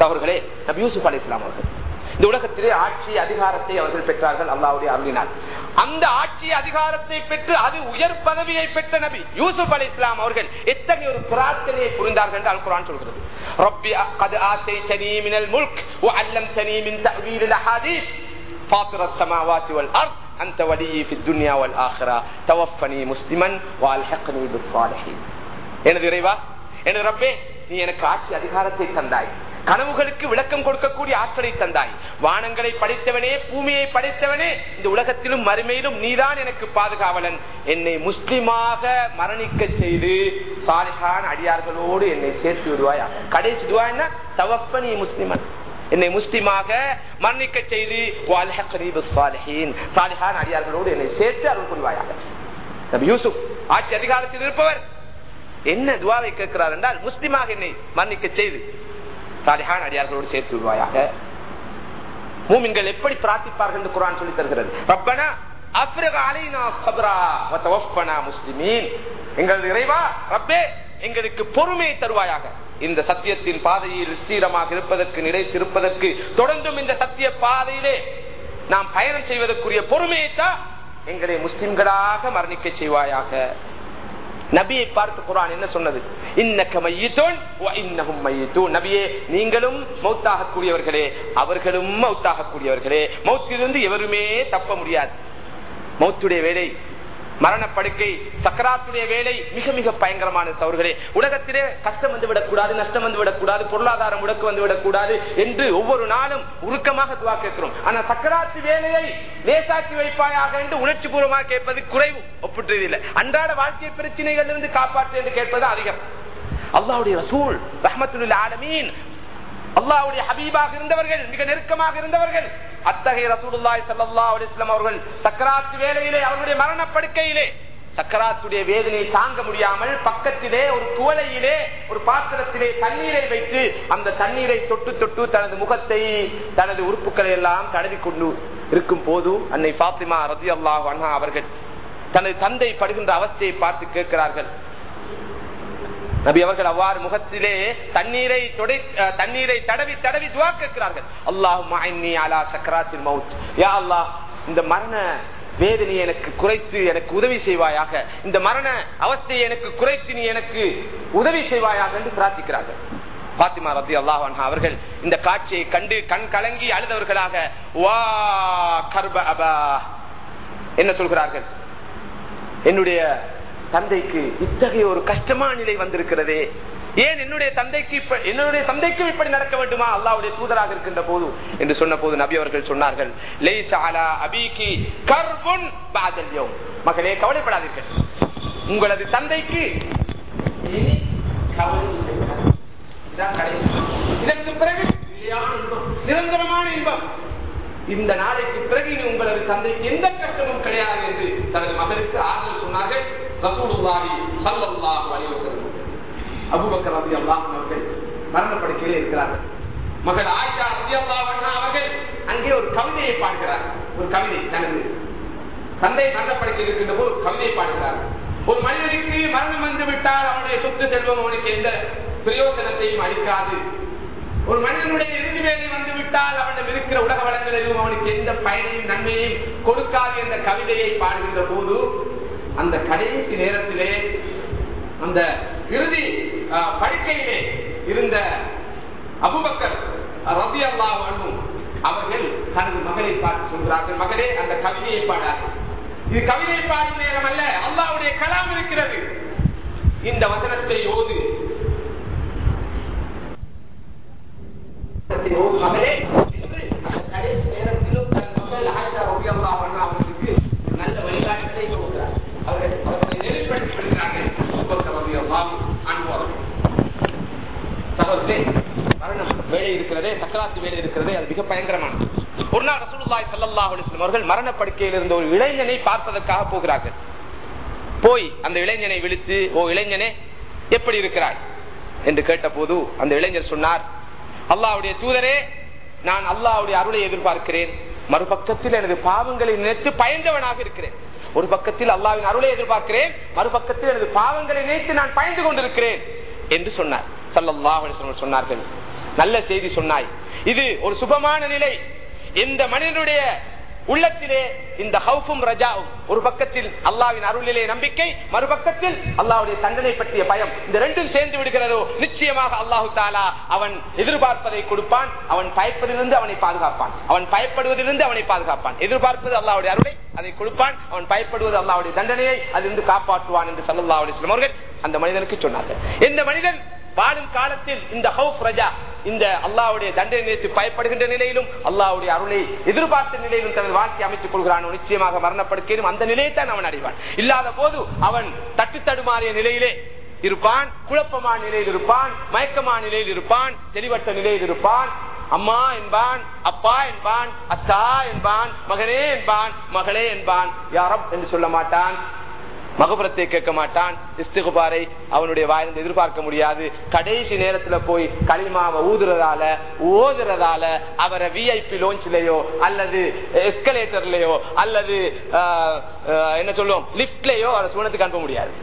சவர்களே நபி யூசுப் அலி இஸ்லாம் அவர்கள் இந்த உலகத்திலே ஆட்சி அதிகாரத்தை அவர்கள் பெற்றார்கள் அல்லாவுடைய அருளினால் அந்த ஆட்சி அதிகாரத்தை பெற்று அது உயர் பதவியை பெற்ற நபி யூசுப் அலி இஸ்லாம் அவர்கள் எத்தகைய ஒரு பிரார்த்தனையை புரிந்தார்கள் என்று அல் குரான் சொல்கிறது ربي قد آتيتني من الملك وعلمتني من تأويل الأحاديث فاطر السماوات والأرض أنت ولي في الدنيا والآخرة توفني مسلما والحقني بالصالحين எனது இறைவா எனது ரப்பே நீ எனக்கு ஆட்சி அதிகாரத்தை தந்தாய் கனவுகளுக்கு விளக்கம் கொடுக்கக்கூடிய ஆற்றலை தந்தாய் வானங்களை படைத்தவனே பூமியை படைத்தவனே இந்த உலகத்திலும் மறுமையிலும் நீதான் எனக்கு பாதுகாவலன் என்னை முஸ்லிமாக மரணிக்க செய்து சாலிகான் அடியார்களோடு என்னை சேர்த்து விடுவாயாக கடைசி துவாய்னா தவப்பனி முஸ்லிமன் என்னை முஸ்லிமாக மன்னிக்க செய்து சாலிஹான் அடியார்களோடு என்னை சேர்த்து அருள் புரிவாயாக. யூசுப் ஆட்சி அதிகாரத்தில் இருப்பவர். என்ன துவாவை கேட்கிறார் என்றால் முஸ்லிமாக என்னை மன்னிக்க செய்து சாலிஹான் அடியார்களோடு சேர்த்து விடுவாயாக. மூமின்கள் எப்படி பிரார்த்திப்பார்கள் என்று குரான் சொல்லி தருகிறது. ரப்பனா எங்கள் இறைவா ரப்பே எங்களுக்கு பொறுமையை தருவாயாக. இந்த சத்தியத்தின் பாதையில் விஸ்தீரமாக இருப்பதற்கு நிலைத்திருப்பதற்கு தொடர்ந்தும் இந்த சத்திய பாதையிலே நாம் பயணம் செய்வதற்குரிய பொறுமையைத்தான் எங்களை முஸ்லிம்களாக மரணிக்க செய்வாயாக. நபியை பார்த்து குரான் என்ன சொன்னது? நபியே நீங்களும் மௌத்தாக கூடியவர்களே அவர்களும் மௌத்தாக கூடியவர்களே மௌத்திலிருந்து எவருமே தப்ப முடியாது. மௌத்துடைய வேலை மரணப்படுக்கை சக்கராத்துடைய வேலை மிக மிக பயங்கரமான சவர்களே. உலகத்திலே கஷ்டம் வந்து விடக்கூடாது நஷ்டம் வந்து விடக்கூடாது பொருளாதாரம் முடக்கு வந்து விடக்கூடாது என்று ஒவ்வொரு நாளும் உருக்கமாக துவா கேட்கிறோம். ஆனா சக்கராத்து வேலையை லேசாக்கி வைப்பாயாக என்று உணர்ச்சி பூர்வமாக கேட்பது குறைவு ஒப்பிட்டது இல்லை அன்றாட வாழ்க்கை பிரச்சனைகள் இருந்து காப்பாற்று என்று கேட்பது அதிகம். அல்லாவுடைய ரசூல் ரஹமத்துல் ஆலமீன் அல்லாவுடைய ஹபீபாக இருந்தவர்கள் மிக நெருக்கமாக இருந்தவர்கள் அத்தகைய ரசூலுல்லாய் சல்லா அலிஸ்லாம் அவர்கள் சக்கராத்து வேலையிலே அவருடைய மரணப்படுக்கையிலே சக்கராத்துடைய வேதனையை தாங்க முடியாமல் பக்கத்திலே ஒரு குவலையிலே ஒரு பாத்திரத்திலே தண்ணீரை வைத்து அந்த தண்ணீரை தொட்டு தொட்டு தனது முகத்தை தனது உறுப்புகளை எல்லாம் தடவி கொண்டு இருக்கும் போது அன்னை பாத்திமா ரதி அல்லாஹ் அண்ணா அவர்கள் தனது தந்தை படுகின்ற அவஸ்தையை பார்த்து கேட்கிறார்கள். நபி அவர்கள் அவ்வாறு முகத்திலே தண்ணீரை தொடை தண்ணீரை தடவி தடவி துவா கேட்கிறார்கள். அல்லாஹ் சக்கராத்தில் மவுத். யா அல்லாஹ் இந்த மரண வேதனை எனக்கு குறைத்து எனக்கு உதவி செய்வாயாக. இந்த மரண அவஸ்தையை எனக்கு குறைத்து நீ எனக்கு உதவி செய்வாயாக என்று பிரார்த்திக்கிறார்கள். பாத்திமா ரத்தி அல்லாஹ் அவர்கள் இந்த காட்சியை கண்டு கண் கலங்கி அழுதவர்களாக வா கர்ப அபா. என்ன சொல்கிறார்கள்? என்னுடைய தந்தைக்கு இத்தகைய ஒரு கஷ்டமான நிலை வந்திருக்கிறதே. ஏன் என்னுடைய தந்தைக்கு என்னுடைய தந்தைக்கும் இப்படி நடக்க வேண்டுமா? அல்லாவுடைய தூதராக இருக்கின்ற போது என்று சொன்ன போது நபி அவர்கள் சொன்னார்கள் மகளே கவலைப்படாதீர்கள். உங்களது தந்தைக்கு இதற்கு பிறகு நிரந்தரமான இன்பம். இந்த நாளைக்கு பிறகு உங்களது தந்தைக்கு எந்த கஷ்டமும் கிடையாது என்று தனது மகனுக்கு ஆறுதல் சொன்னார்கள். ரசூலுல்லாஹி சல்லல்லாஹு அலைஹி வஸல்லம். அபூபக்கர் ரலியல்லாஹு அவர்கள் மரணப்படுக்கையில் இருக்கிறார்கள். மகள் ஆயிஷா ரலியல்லாஹு அன்ஹா அவர்கள் அங்கே ஒரு கவிதையை பாடுகிறார். ஒரு கவிதை தனது தந்தை மரணப்படுத்தி இருக்கின்ற போது ஒரு கவிதையை பாடுகிறார். ஒரு மனிதனுக்கு மரணம் வந்து விட்டால் அவனுடைய சொத்து செல்வம் அவனுக்கு எந்த பிரயோஜனத்தையும் அளிக்காது. ஒரு மனிதனுடைய இறுதி வேலை வந்து விட்டால் அவனிடம் இருக்கிற உலக வளங்கள் எதுவும் அவனுக்கு எந்த பயனையும் நன்மையும் கொடுக்காது என்ற கவிதையை பாடுகின்ற போது அந்த கடைசி நேரத்திலே அந்த இறுதி ஆஹ், படுக்கையிலே இருந்த அபுபக்கர் ரபி அல்லாஹ் அவர்கள் தனது மகளை பார்த்து சொல்கிறார்கள் மகளே அந்த கவிதையை பாடார்கள் இது கவிதை பாடும் நேரம் அல்ல அல்லாவுடைய கலாம் இருக்கிறது. இந்த வசனத்தை ஓது இருந்த ஒரு இளைஞனை பார்ப்பதற்காக போகிறார்கள். போய் அந்த இளைஞனை விழித்து ஓ இளைஞனே எப்படி இருக்கிறாய்? என்று கேட்ட போது அந்த இளைஞர் சொன்னார் அல்லாவுடைய தூதரே நான் அல்லாவுடைய அருளை எதிர்பார்க்கிறேன். மறுபக்கத்தில் எனது பாவங்களை நினைத்து பயந்தவனாக இருக்கிறேன். ஒரு பக்கத்தில் அல்லாவின் அருளை எதிர்பார்க்கிறேன் மறுபக்கத்தில் எனது பாவங்களை நினைத்து நான் பயந்து கொண்டிருக்கிறேன் என்று சொன்னார். ஸல்லல்லாஹு சொன்னார்கள். நல்ல செய்தி சொன்னாய். இது ஒரு சுபமான நிலை. இந்த மனிதனுடைய உள்ளத்திலே இந்த ஹவுஃபும் ரஜாவும். ஒரு பக்கத்தில் அல்லாவின் அருளிலே நம்பிக்கை மறுபக்கத்தில் அல்லாவுடைய தண்டனை பற்றிய பயம். இந்த ரெண்டும் சேர்ந்து விடுகிறதோ நிச்சயமாக அல்லாஹு தாலா அவன் எதிர்பார்ப்பதை கொடுப்பான். அவன் பயப்பதிலிருந்து அவனை பாதுகாப்பான். அவன் பயப்படுவதிலிருந்து அவனை பாதுகாப்பான். எதிர்பார்ப்பது அல்லாவுடைய அருளை அதை கொடுப்பான். அவன் பயப்படுவது அல்லாவுடைய தண்டனையை அதிலிருந்து காப்பாற்றுவான் என்று சல்லா அலிஸ்லாம் அவர்கள் அந்த மனிதனுக்கு சொன்னார்கள். இந்த மனிதன் வாழும் காலத்தில் இந்த ஹவுப் ரஜா இந்த அல்லாவுடைய தண்டனை நினைத்து பயப்படுகின்ற நிலையிலும் அல்லாவுடைய அருளை எதிர்பார்த்த நிலையிலும் தனது வாழ்க்கை அமைத்துக் கொள்கிறான் நிச்சயமாக மரணப்படுக்கையிலும் அந்த நிலையை தான் அவன் அடைவான். இல்லாத போது அவன் தட்டு தடுமாறிய நிலையிலே இருப்பான் குழப்பமான நிலையில் இருப்பான் மயக்கமான நிலையில் இருப்பான் தெளிவட்ட நிலையில் இருப்பான். அம்மா என்பான் அப்பா என்பான் அத்தா என்பான் மகனே என்பான் மகளே என்பான். யாரம் என்று சொல்ல மாட்டான்? மகபுரத்தை கேட்க மாட்டான். இஸ்திகுபாரை அவனுடைய வாயிலிருந்து எதிர்பார்க்க முடியாது. கடைசி நேரத்துல போய் களிமாவை ஊதுறதால ஓதுறதால அவரை விஐபி லோஞ்சிலேயோ அல்லது எஸ்கலேட்டர்லயோ அல்லது ஆஹ், என்ன சொல்லுவோம்? லிப்ட்லயோ அவரை சுவனத்துக்கு அனுப்ப முடியாது.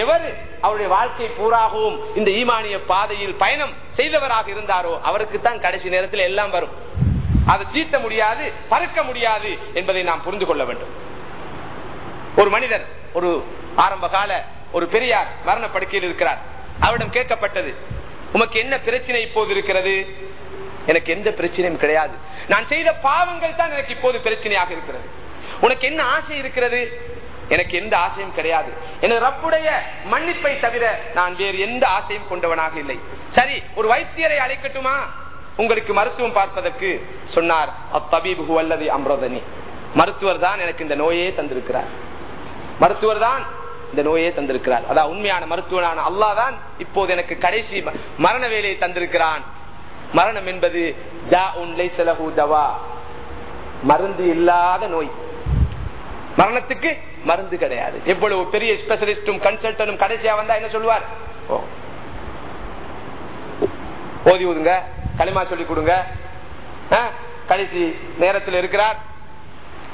எவர் அவருடைய வாழ்க்கை பூராகவும் இந்த ஈமானிய பாதையில் பயணம் செய்தவராக இருந்தாரோ அவருக்கு தான் கடைசி நேரத்தில் எல்லாம் வரும். அதை தீர்த்த முடியாது பறக்க முடியாது என்பதை நாம் புரிந்து கொள்ள வேண்டும். ஒரு மனிதர் ஒரு ஆரம்ப கால ஒரு பெரியார் மரணப்படுக்கையில் இருக்கிறார். அவரிடம் கேட்கப்பட்டது உமக்கு என்ன பிரச்சனை இப்போது இருக்கிறது? எனக்கு எந்த பிரச்சனையும் கிடையாது. நான் செய்த பாவங்கள் தான் எனக்கு இப்போது பிரச்சனையாக இருக்கிறது. உனக்கு என்ன ஆசை இருக்கிறது? எனக்கு எந்த ஆசையும் கிடையாது. எனது ரப்புடைய மன்னிப்பை தவிர நான் வேறு எந்த ஆசையும் கொண்டவனாக இல்லை. சரி ஒரு வைத்தியரை அழைக்கட்டுமா? உங்களுக்கு மருத்துவம் பார்ப்பதற்கு சொன்னார். அத்தபீபு அல்லது அம்ரோதனி. மருத்துவர் தான் எனக்கு இந்த நோயே தந்திருக்கிறார். மருத்துவர் தான் இந்த நோயே தந்திருக்கிறார். அதான் உண்மையான மருத்துவனான அல்லாஹ் தான் இப்போது எனக்கு கடைசி மரண வேலையை தந்திருக்கிறான். மரணம் என்பது தவா. மருந்து இல்லாத நோய். மரணத்துக்கு மருந்து கிடையாது. எவ்வளவு பெரிய ஸ்பெஷலிஸ்டும் கன்சல்டனும் கடைசியா வந்தா என்ன சொல்லுவார்? ஓ. ஓதி ஊதுங்க களிமா சொல்லி கொடுங்க. ஆ, கடைசி நேரத்தில் இருக்கிறார்.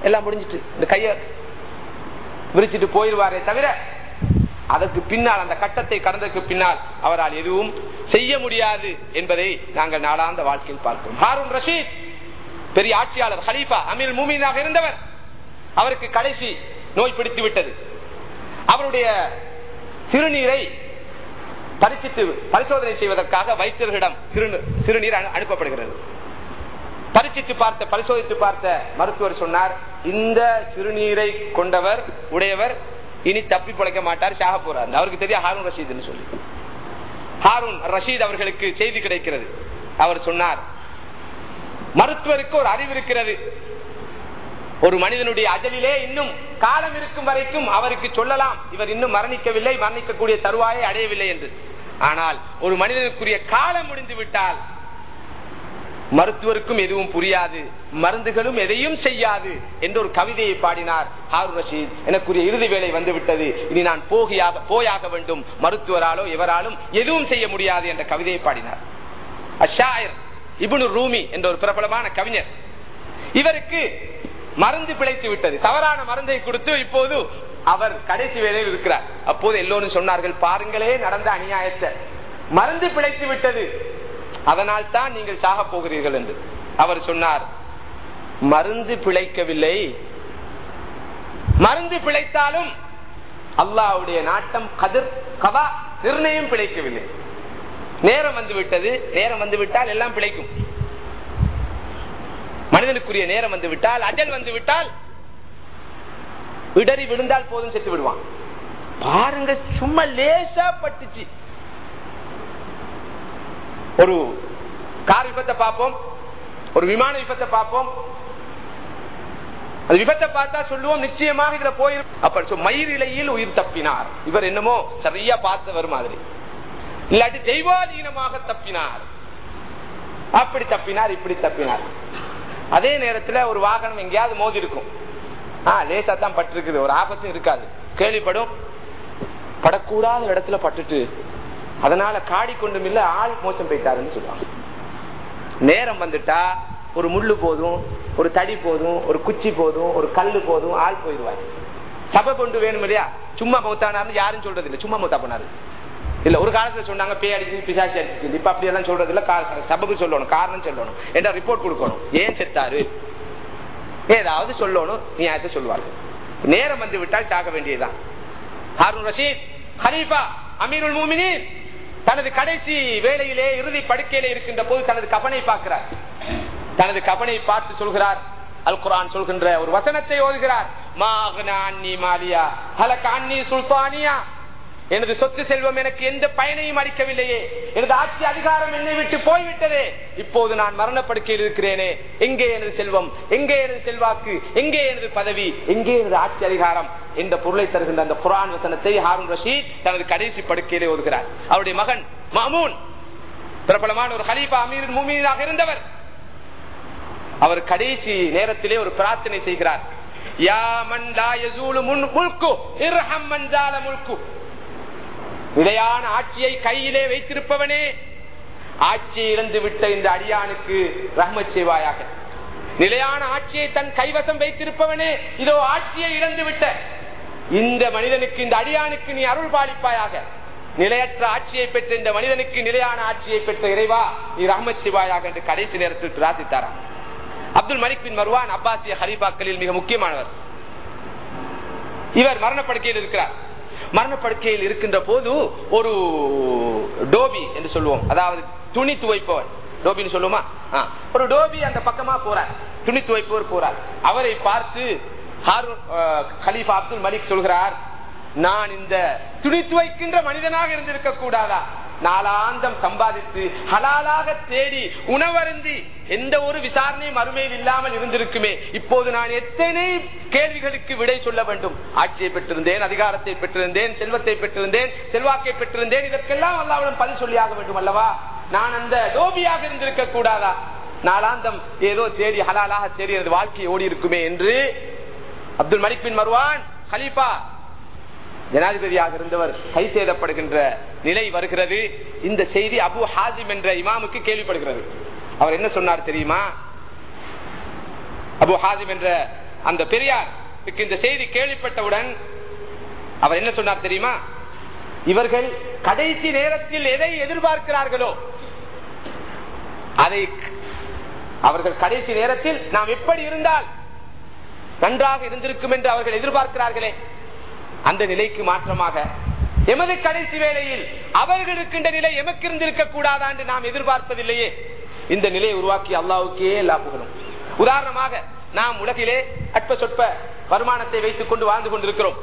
எல்லாம் முடிஞ்சிட்டு இந்த கைய விரிச்சிட்டு போயிடுவாரே தவிர அதற்கு பின்னால் அந்த கட்டத்தை கடந்ததுக்கு பின்னால் அவரால் எதுவும் செய்ய முடியாது என்பதை நாங்கள் நாளாந்த வாழ்க்கையில் பார்க்கிறோம். ஹாரூன் ரஷீத் பெரிய ஆட்சியாளர் ஹலீஃபா அமீர் மூமீனாக இருந்தவர். அவருக்கு கடைசி நோய் பிடித்து விட்டது. அவருடைய சிறுநீரை பரிசித்து பரிசோதனை செய்வதற்காக வைத்தியர்களிடம் சிறுநீர் அனு- அனுப்பப்படுகிறது. பரிசித்து பார்த்த பரிசோதித்து பார்த்த மருத்துவர் சொன்னார் இந்த சிறுநீரை கொண்டவர் உடையவர் இனி தப்பி பிழைக்க மாட்டார் ஷாக போறார் அவருக்கு தெரியும் ஹாரூன் ரஷீத் சொல்லி. ஹாரூன் ரஷீத் அவர்களுக்கு செய்தி கிடைக்கிறது. அவர் சொன்னார் மருத்துவருக்கு ஒரு அறிவு இருக்கிறது. ஒரு மனிதனுடைய அஜலிலே இன்னும் காலம் இருக்கும் வரைக்கும் அவருக்கு சொல்லலாம். இவர் இன்னும் மரணிக்கவில்லை மரணிக்கக்கூடிய தருவாயை அடையவில்லை என்று. ஆனால் ஒரு மனிதனுக்குரிய காலம் முடிந்து விட்டால் மருத்துவருக்கும் எதுவும் புரியாது. மருந்துகளும் எதையும் செய்யாது என்ற ஒரு கவிதையை பாடினார் ஹாரூன் ரஷீத். எனக்குரிய இறுதி வேலை வந்து விட்டது இனி நான் போகியாக போயாக வேண்டும். மருத்துவராலோ எவராலும் எதுவும் செய்ய முடியாது என்ற கவிதையை பாடினார். அஷாயர் இபுனு ரூமி என்ற ஒரு பிரபலமான கவிஞர். இவருக்கு மருந்து பிழைத்து விட்டது. தவறான மருந்தை கொடுத்து இப்போது அவர் கடைசி வேலையில் இருக்கிறார். அப்போது எல்லோரும் சொன்னார்கள் பாருங்களே நடந்த அநியாயத்தை. மருந்து பிழைத்து விட்டது. அதனால் தான் நீங்கள் சாக போகிறீர்கள் என்று. அவர் சொன்னார் மருந்து பிழைக்கவில்லை. மருந்து பிழைத்தாலும் அல்லாவுடைய நாட்டம் கதிர் கதா நிர்ணயம் பிழைக்கவில்லை. நேரம் வந்து விட்டது நேரம் வந்து விட்டால் எல்லாம் பிழைக்கும். மனிதனுக்குரிய நேரம் வந்துவிட்டால் அஜல் வந்து விட்டால் இடறி விழுந்தால் போதும் செத்து விடுவான். பாருங்க சும்மா லேசா பட்டுச்சு. ஒரு கார் விபத்தை பார்ப்போம். ஒரு விமான விபத்தை பார்ப்போம். அது விபத்தை பார்த்தா சொல்லுவோம் நிச்சயமாக இதுல போயிரு. அப்ப மயிரிலையில் உயிர் தப்பினார். இவர் என்னமோ சரியா பார்த்தவர் மாதிரி. இல்லாட்டி தெய்வாதீனமாக தப்பினார். அப்படி தப்பினார் இப்படி தப்பினார். அதே நேரத்துல ஒரு வாகனம் எங்கேயாவது மோதி இருக்கும் ஆஹ் லேசா தான் பட்டிருக்குது. ஒரு ஆபத்தும் இருக்காது. கேள்விப்படும். படக்கூடாத இடத்துல பட்டுட்டு அதனால காடி கொண்டும் இல்ல ஆள் மோசம் போயிட்டாருன்னு சொல்லுவாங்க. நேரம் வந்துட்டா ஒரு முள்ளு போதும் ஒரு தடி போதும் ஒரு குச்சி போதும் ஒரு கல்லு போதும் ஆள் போயிடுவார். சபை கொண்டு வேணும் இல்லையா? சும்மா மௌத்தானாரு யாரும் சொல்றது இல்லை. சும்மா மௌத்தா பண்ணாரு இல்ல ஒரு காலத்துல சொன்னாங்க பே அடிச்சு பிசாசி அடிச்சு இப்ப அப்படி எல்லாம் சொல்றது இல்ல சபபு சொல்லணும் காரணம் சொல்லணும். என்ற ரிப்போர்ட் கொடுக்கணும்? ஏன் செத்தாரு? ஏதாவது சொல்லணும். நியாயத்தை சொல்லுவார்கள் நேரம் வந்து விட்டால் சாக வேண்டியதுதான். ஹாரூன் ரஷீத் ஹலீஃபா அமீருல் மூமினின். தனது கடைசி வேலையிலே இறுதி படுக்கையிலே இருக்கின்ற போது தனது கபனை பார்க்கிறார். தனது கபனை பார்த்து சொல்கிறார். அல் குரான் சொல்கின்ற ஒரு வசனத்தை ஓதுகிறார். மாலியா? ஹலக் அன்னி சுல்தானியா? எனது சொத்து செல்வம் எனக்கு எந்த பயனையும் அளிக்கவில்லையே. எனது ஆட்சி அதிகாரம் என்னை விட்டு போய்விட்டதே. இப்போது நான் மரணப்படுக்கையில் இருக்கிறேனே. எங்கே எனது செல்வம்? எங்கே எனது செல்வாக்கு? எங்கே எனது பதவி? எங்கே எனது ஆட்சி அதிகாரம்? இந்த பொருளை தருகின்ற அந்த குரான் வசனத்தை ஹாரூன் ரஷீத் தனது கடைசி படுக்கையிலே ஓதுகிறார். அவருடைய மகன் மாமூன். பிரபலமான ஒரு ஹலீஃபா அமீர் மூமீனாக இருந்தவர். அவர் கடைசி நேரத்திலே ஒரு பிரார்த்தனை செய்கிறார். யா மன் லா யசூலு முன் முல்கு இர்ஹம் மன் ஜால முல்கு. நிலையான ஆட்சியை கையிலே வைத்திருப்பவனே. ஆட்சியை இழந்து விட்ட இந்த அடியானுக்கு ரஹ்ம செய்வாயாக. நிலையான ஆட்சியை தன் கைவசம் வைத்திருப்பவனே இதோ ஆட்சியை இழந்து விட்ட. இந்த மனிதனுக்கு இந்த அடியானுக்கு நீ அருள் பாலிப்பாயாக. நிலையற்ற ஆட்சியை பெற்ற இந்த மனிதனுக்கு நிலையான ஆட்சியை பெற்ற இறைவா நீ ரஹ்மத் சிவாயாக என்று கடைசி நேரத்தில் பிரார்த்தித்தாராம். அப்துல் மலிக் பின் அப்பாசிய ஹரிபாக்களில் மிக முக்கியமானவர். இவர் மரணப்படுக்கையில் இருக்கிறார். மரணப்படுக்கையில் இருக்கின்ற போது ஒரு டோபி என்று சொல்லுவோம். அதாவது துணி துவைப்பவர். டோபின்னு சொல்லுவோமா? ஒரு டோபி அந்த பக்கமா போறார். துணி துவைப்பவர் போறார். அவரை பார்த்து ஹலீஃபா அப்துல் மலிக் சொல்கிறார் நான் இந்த துணி துவைக்கின்ற மனிதனாக இருந்திருக்க கூடாதா நாளாந்தம் சம்பாதித்து ஹலாலாக தேடி உணவருந்தி எந்த ஒரு விசாரணையும் அருமையில் இல்லாமல் இருந்திருக்குமே. இப்போது நான் எத்தனை கேள்விகளுக்கு விடை சொல்ல வேண்டும்? ஆட்சியை பெற்றிருந்தேன் அதிகாரத்தை பெற்றிருந்தேன் செல்வத்தை பெற்றிருந்தேன் செல்வாக்கை பெற்றிருந்தேன். இதற்கெல்லாம் அல்லாவிடம் பதில் சொல்லியாக வேண்டும் அல்லவா? நான் அந்த லோபியாக இருந்திருக்க கூடாதா? நாளாந்தம் ஏதோ தேடி ஹலாலாக தேடி எனது வாழ்க்கையை ஓடி இருக்குமே என்று அப்துல் மலிக் பின் மருவான் ஹலீஃபா ஜனாதிபதியாக இருந்தவர் கை செய்தப்படுகின்ற நிலை வருகிறது. இந்த செய்தி அபு ஹாசிம் என்ற இமாமுக்கு கேள்விப்படுகிறது. அவர் என்ன சொன்னார் தெரியுமா? அபு ஹாசிம் என்ற அந்த பெரியார் இந்த செய்தி கேள்விப்பட்டவுடன் அவர் என்ன சொன்னார் தெரியுமா? இவர்கள் கடைசி நேரத்தில் எதை எதிர்பார்க்கிறார்களோ அதை அவர்கள் கடைசி நேரத்தில் நாம் எப்படி இருந்தால் நன்றாக இருந்திருக்கும் என்று அவர்கள் எதிர்பார்க்கிறார்களே. அந்த நிலைக்கு மாற்றமாக எமது கடைசி வேளையில் அவர்கள் இருக்கின்ற நிலை எமக்கு இருந்திருக்க கூடாதா என்று நாம் எதிர்பார்ப்பதில்லையே. இந்த நிலையை உருவாக்கி அல்லாவுக்கே எல்லா புகழும். உதாரணமாக நாம் உலகிலே அற்ப சொற்ப வருமானத்தை வைத்துக் கொண்டு வாழ்ந்து கொண்டிருக்கிறோம்.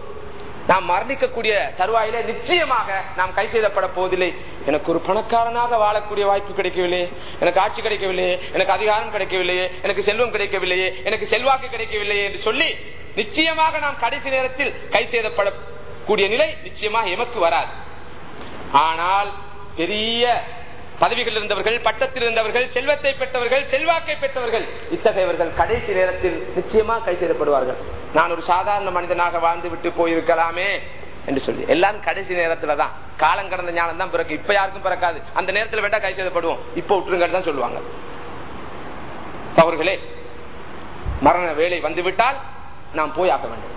நாம் மரணிக்கக்கூடிய தருவாயில நிச்சயமாக நாம் கை செய்தப்பட போவதில்லை. எனக்கு ஒரு பணக்காரனாக வாழக்கூடிய வாய்ப்பு கிடைக்கவில்லையே எனக்கு ஆட்சி கிடைக்கவில்லையே எனக்கு அதிகாரம் கிடைக்கவில்லையே எனக்கு செல்வம் கிடைக்கவில்லையே எனக்கு செல்வாக்கு கிடைக்கவில்லையே என்று சொல்லி நிச்சயமாக நாம் கடைசி நேரத்தில் கை செய்தப்படக்கூடிய நிலை நிச்சயமாக எமக்கு வராது. ஆனால் பெரிய பதவிகள் இருந்தவர்கள் பட்டத்தில் இருந்தவர்கள் செல்வத்தை பெற்றவர்கள் செல்வாக்கை பெற்றவர்கள் இத்தகையவர்கள் கடைசி நேரத்தில் நிச்சயமாக கை செய்யப்படுவார்கள். நான் ஒரு சாதாரண மனிதனாக வாழ்ந்து விட்டு போயிருக்கலாமே என்று சொல்லி. எல்லாரும் கடைசி நேரத்துல தான். காலம் கடந்த ஞானம் தான் பிறகு இப்ப யாருக்கும் பிறக்காது. அந்த நேரத்தில் வேண்டாம் கை செய்யப்படுவோம். இப்ப விட்டுருங்கன்னு தான் சொல்லுவாங்க. அவர்களே மரண வேலை வந்துவிட்டால் நாம் போய் ஆக வேண்டும்.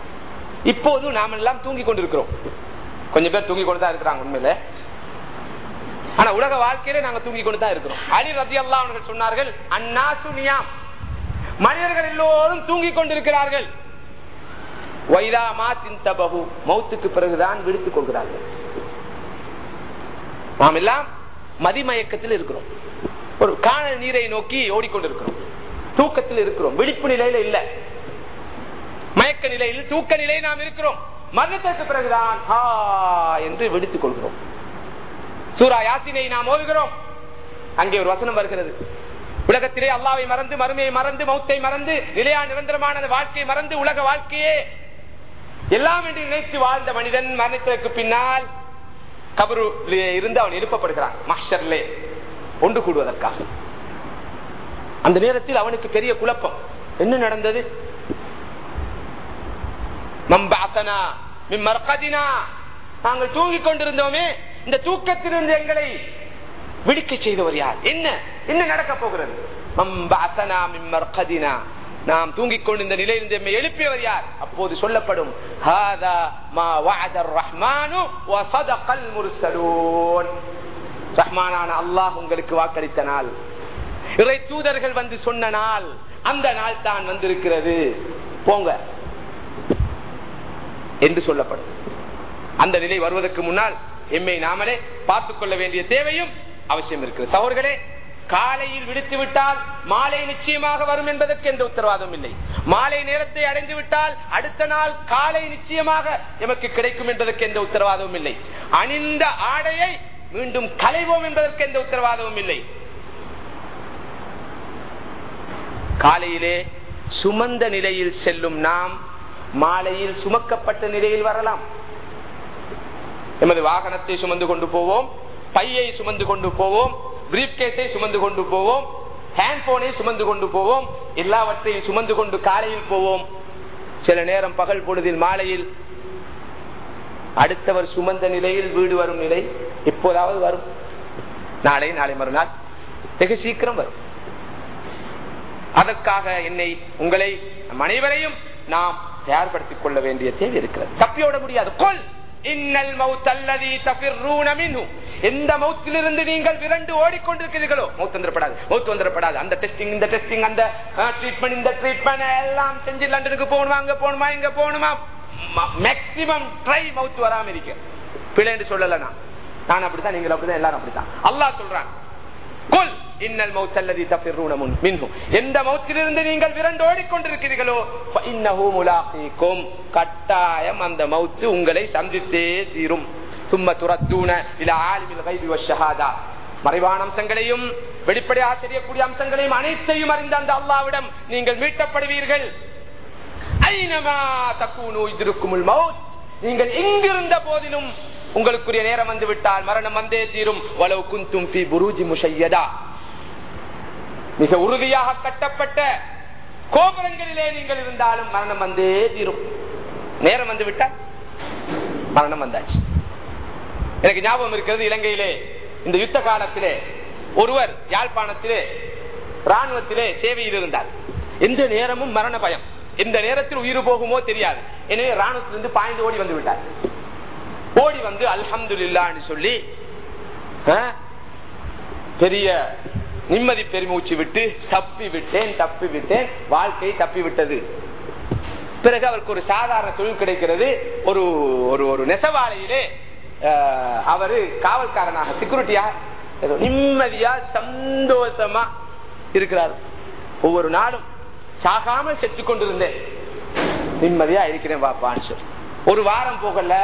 இப்போதும் நாம் எல்லாம் தூங்கி கொண்டிருக்கிறோம். கொஞ்சம் பேர் தூங்கி கொண்டு தான் இருக்கிறாங்க உண்மையில. ஆனா உலக வாழ்க்கையில நாங்க தூங்கி கொண்டு தான் இருக்கிறோம். அலி ரத்தி அல்லா அவர்கள் சொன்னார்கள் அண்ணா சுனியாம் மனிதர்கள் எல்லோரும் தூங்கி கொண்டிருக்கிறார்கள். வைதா மா சிந்தபகு மௌத்துக்கு பிறகுதான் விடுத்துக் கொள்கிறார்கள். நாம் எல்லாம் மதிமயக்கத்தில் இருக்கிறோம். ஒரு காணல் நீரை நோக்கி ஓடிக்கொண்டிருக்கிறோம். தூக்கத்தில் இருக்கிறோம். விழிப்பு நிலையில இல்லை. மயக்க நிலையில் தூக்க நிலை நாம் இருக்கிறோம். மரணத்திற்கு பிறகுதான் ஹா என்று விடுத்துக் கொள்கிறோம். சூரா யாசினை நாம் ஓதுகிறோம். அங்கே ஒரு வசனம் வருகிறது. உலகத்திலே அல்லாவை மறந்து மறுமையை மறந்து மௌத்தை மறந்து நிலையா நிரந்தரமான வாழ்க்கையை மறந்து உலக வாழ்க்கையே. எல்லாம் என்று நினைத்து வாழ்ந்த மனிதன் மரணத்திற்கு பின்னால் கபரு இருந்து அவன் எழுப்பப்படுகிறான். மாஸ்டர்லே ஒன்று கூடுவதற்காக. அந்த நேரத்தில் அவனுக்கு பெரிய குழப்பம். என்ன நடந்தது? மம்பாசனா மிம்மர்கதினா நாங்கள் தூங்கிக் கொண்டிருந்தோமே இந்த தூக்கத்திலிருந்து எங்களை விடுக்க செய்தவர் யார்? என்ன? என்ன நடக்க போகிறது? மம்பாசனா மிம்மர்கதினா நாம் தூங்கிக் கொண்டிருந்த நிலையிலிருந்து எம்மை எழுப்பியவர் யார்? அப்போது சொல்லப்படும் ஹாதா மா ரஹ்மானான அல்லாஹ் உங்களுக்கு வாக்களித்த நாள். இறை தூதர்கள் வந்து சொன்ன நாள் அந்த நாள் தான் வந்திருக்கிறது. போங்க. என்று சொல்லப்படும். அந்த நிலை வருவதற்கு முன்னால் எம்மை நாமளே பார்த்துக் கொள்ள வேண்டிய தேவையும் அவசியம் இருக்கிறது. சகோர்களே காலையில் விடுத்து விட்டால் மாலை நிச்சயமாக வரும் என்பதற்கு எந்த உத்தரவாதம் இல்லை. மாலை நேரத்தை அடைந்து விட்டால் அடுத்த நாள் காலை நிச்சயமாக எமக்கு கிடைக்கும் என்பதற்கு எந்த உத்தரவாதமும் இல்லை. அணிந்த ஆடையை மீண்டும் களைவோம் என்பதற்கு எந்த உத்தரவாதமும் இல்லை. காலையிலே சுமந்த நிலையில் செல்லும் நாம் மாலையில் சுமக்கப்பட்ட நிலையில் வரலாம். எமது வாகனத்தை சுமந்து கொண்டு போவோம் பையை சுமந்து கொண்டு போவோம் பிரீப் கேஸை சுமந்து கொண்டு போவோம் ஹேண்ட்போனை சுமந்து கொண்டு போவோம் எல்லாவற்றையும் சுமந்து கொண்டு காலையில் போவோம். சில நேரம் பகல் பொழுதில் மாலையில் அடுத்தவர் சுமந்த நிலையில் வீடு வரும் நிலை இப்போதாவது வரும். நாளை நாளை மறுநாள் வெகு சீக்கிரம் வரும். அதற்காக என்னை உங்களை அனைவரையும் நாம் தயார்படுத்திக் கொள்ள வேண்டிய தேவை இருக்கிறது. தப்பியோட முடியாது. கொல்! இன்னல் மௌத்தல்லதி தஃபிர்ரூன மின்ஹு. எந்த மௌத்திலிருந்து நீங்கள் விரண்டு ஓடிக்கொண்டிருக்கிறீர்களோ மௌத் வந்துடப்படாது. மௌத் வந்துடப்படாது. அந்த டெஸ்டிங் இந்த டெஸ்டிங் அந்த ட்ரீட்மெண்ட் இந்த ட்ரீட்மெண்ட் எல்லாம் செஞ்சு லண்டனுக்கு போகணுமா அங்க போகணுமா இங்க போகணுமா? மேக்சிமம் ட்ரை மவுத் வராம இருக்க பிழை சொல்லல நான் நான் அப்படித்தான் நீங்கள் அப்படிதான் எல்லாரும் அப்படித்தான். அல்லாஹ் சொல்றான். கொல்! இன்னல் மௌத்தல்லதி தஃபிர்ரூன மின்ஹு எந்த மௌத்திலிருந்து நீங்கள் விரண்டு ஓடிக்கொண்டிருக்கிறீர்களோ ஃபஇன்னஹு முலாகீக்கும் கட்டாயம் அந்த மௌத்து உங்களை சந்தித்தே தீரும். சும்ம துரத்தூன இல ஆலிமில் கைபி வஷஹாதா மறைவான அம்சங்களையும் வெளிப்படையாக தெரியக்கூடிய அம்சங்களையும் அனைத்தையும் அறிந்த அந்த அல்லாவிடம் நீங்கள் மீட்டப்படுவீர்கள். ஐநமா தக்கூனு இதற்குமுள் மவுத் நீங்கள் எங்கிருந்த போதிலும் உங்களுக்குரிய நேரம் வந்து விட்டால் மரணம் வந்தே தீரும். வலவு குந்தும் புரூஜி முஷையதா. மிக உறுதியாக கட்டப்பட்ட கோபுரங்களிலே நீங்கள் இருந்தாலும் மரணம் வந்தே தீரும். நேரம் வந்து விட்டால் மரணம் வந்தாச்சு. எனக்கு ஞாபகம் இருக்கிறது இலங்கையிலே இந்த யுத்த காலத்திலே ஒருவர் யாழ்ப்பாணத்திலே ராணுவத்திலே சேவையில் இருந்தார். எந்த நேரமும் மரண பயம். எந்த நேரத்தில் உயிர் போகுமோ தெரியாது. எனவே ராணுவத்திலிருந்து பாய்ந்து ஓடி வந்து விட்டார். ஓடி வந்து அல்ஹம்துல்லான்னு சொல்லி பெரிய நிம்மதி பெருமூச்சு விட்டு தப்பி விட்டேன் தப்பி விட்டேன் வாழ்க்கை தப்பி விட்டது. பிறகு அவருக்கு ஒரு சாதாரண தொழில் கிடைக்கிறது. ஒரு ஒரு ஒரு நெசவாலையிலே அவரு காவல்காரனாக செக்யூரிட்டியா நிம்மதியா சந்தோஷமா இருக்கிறார். ஒவ்வொரு நாளும் சாகாமல் செத்து கொண்டிருந்தேன். நிம்மதியா இருக்கிறேன் பாப்பான்னு சொல்லி. ஒரு வாரம் போகல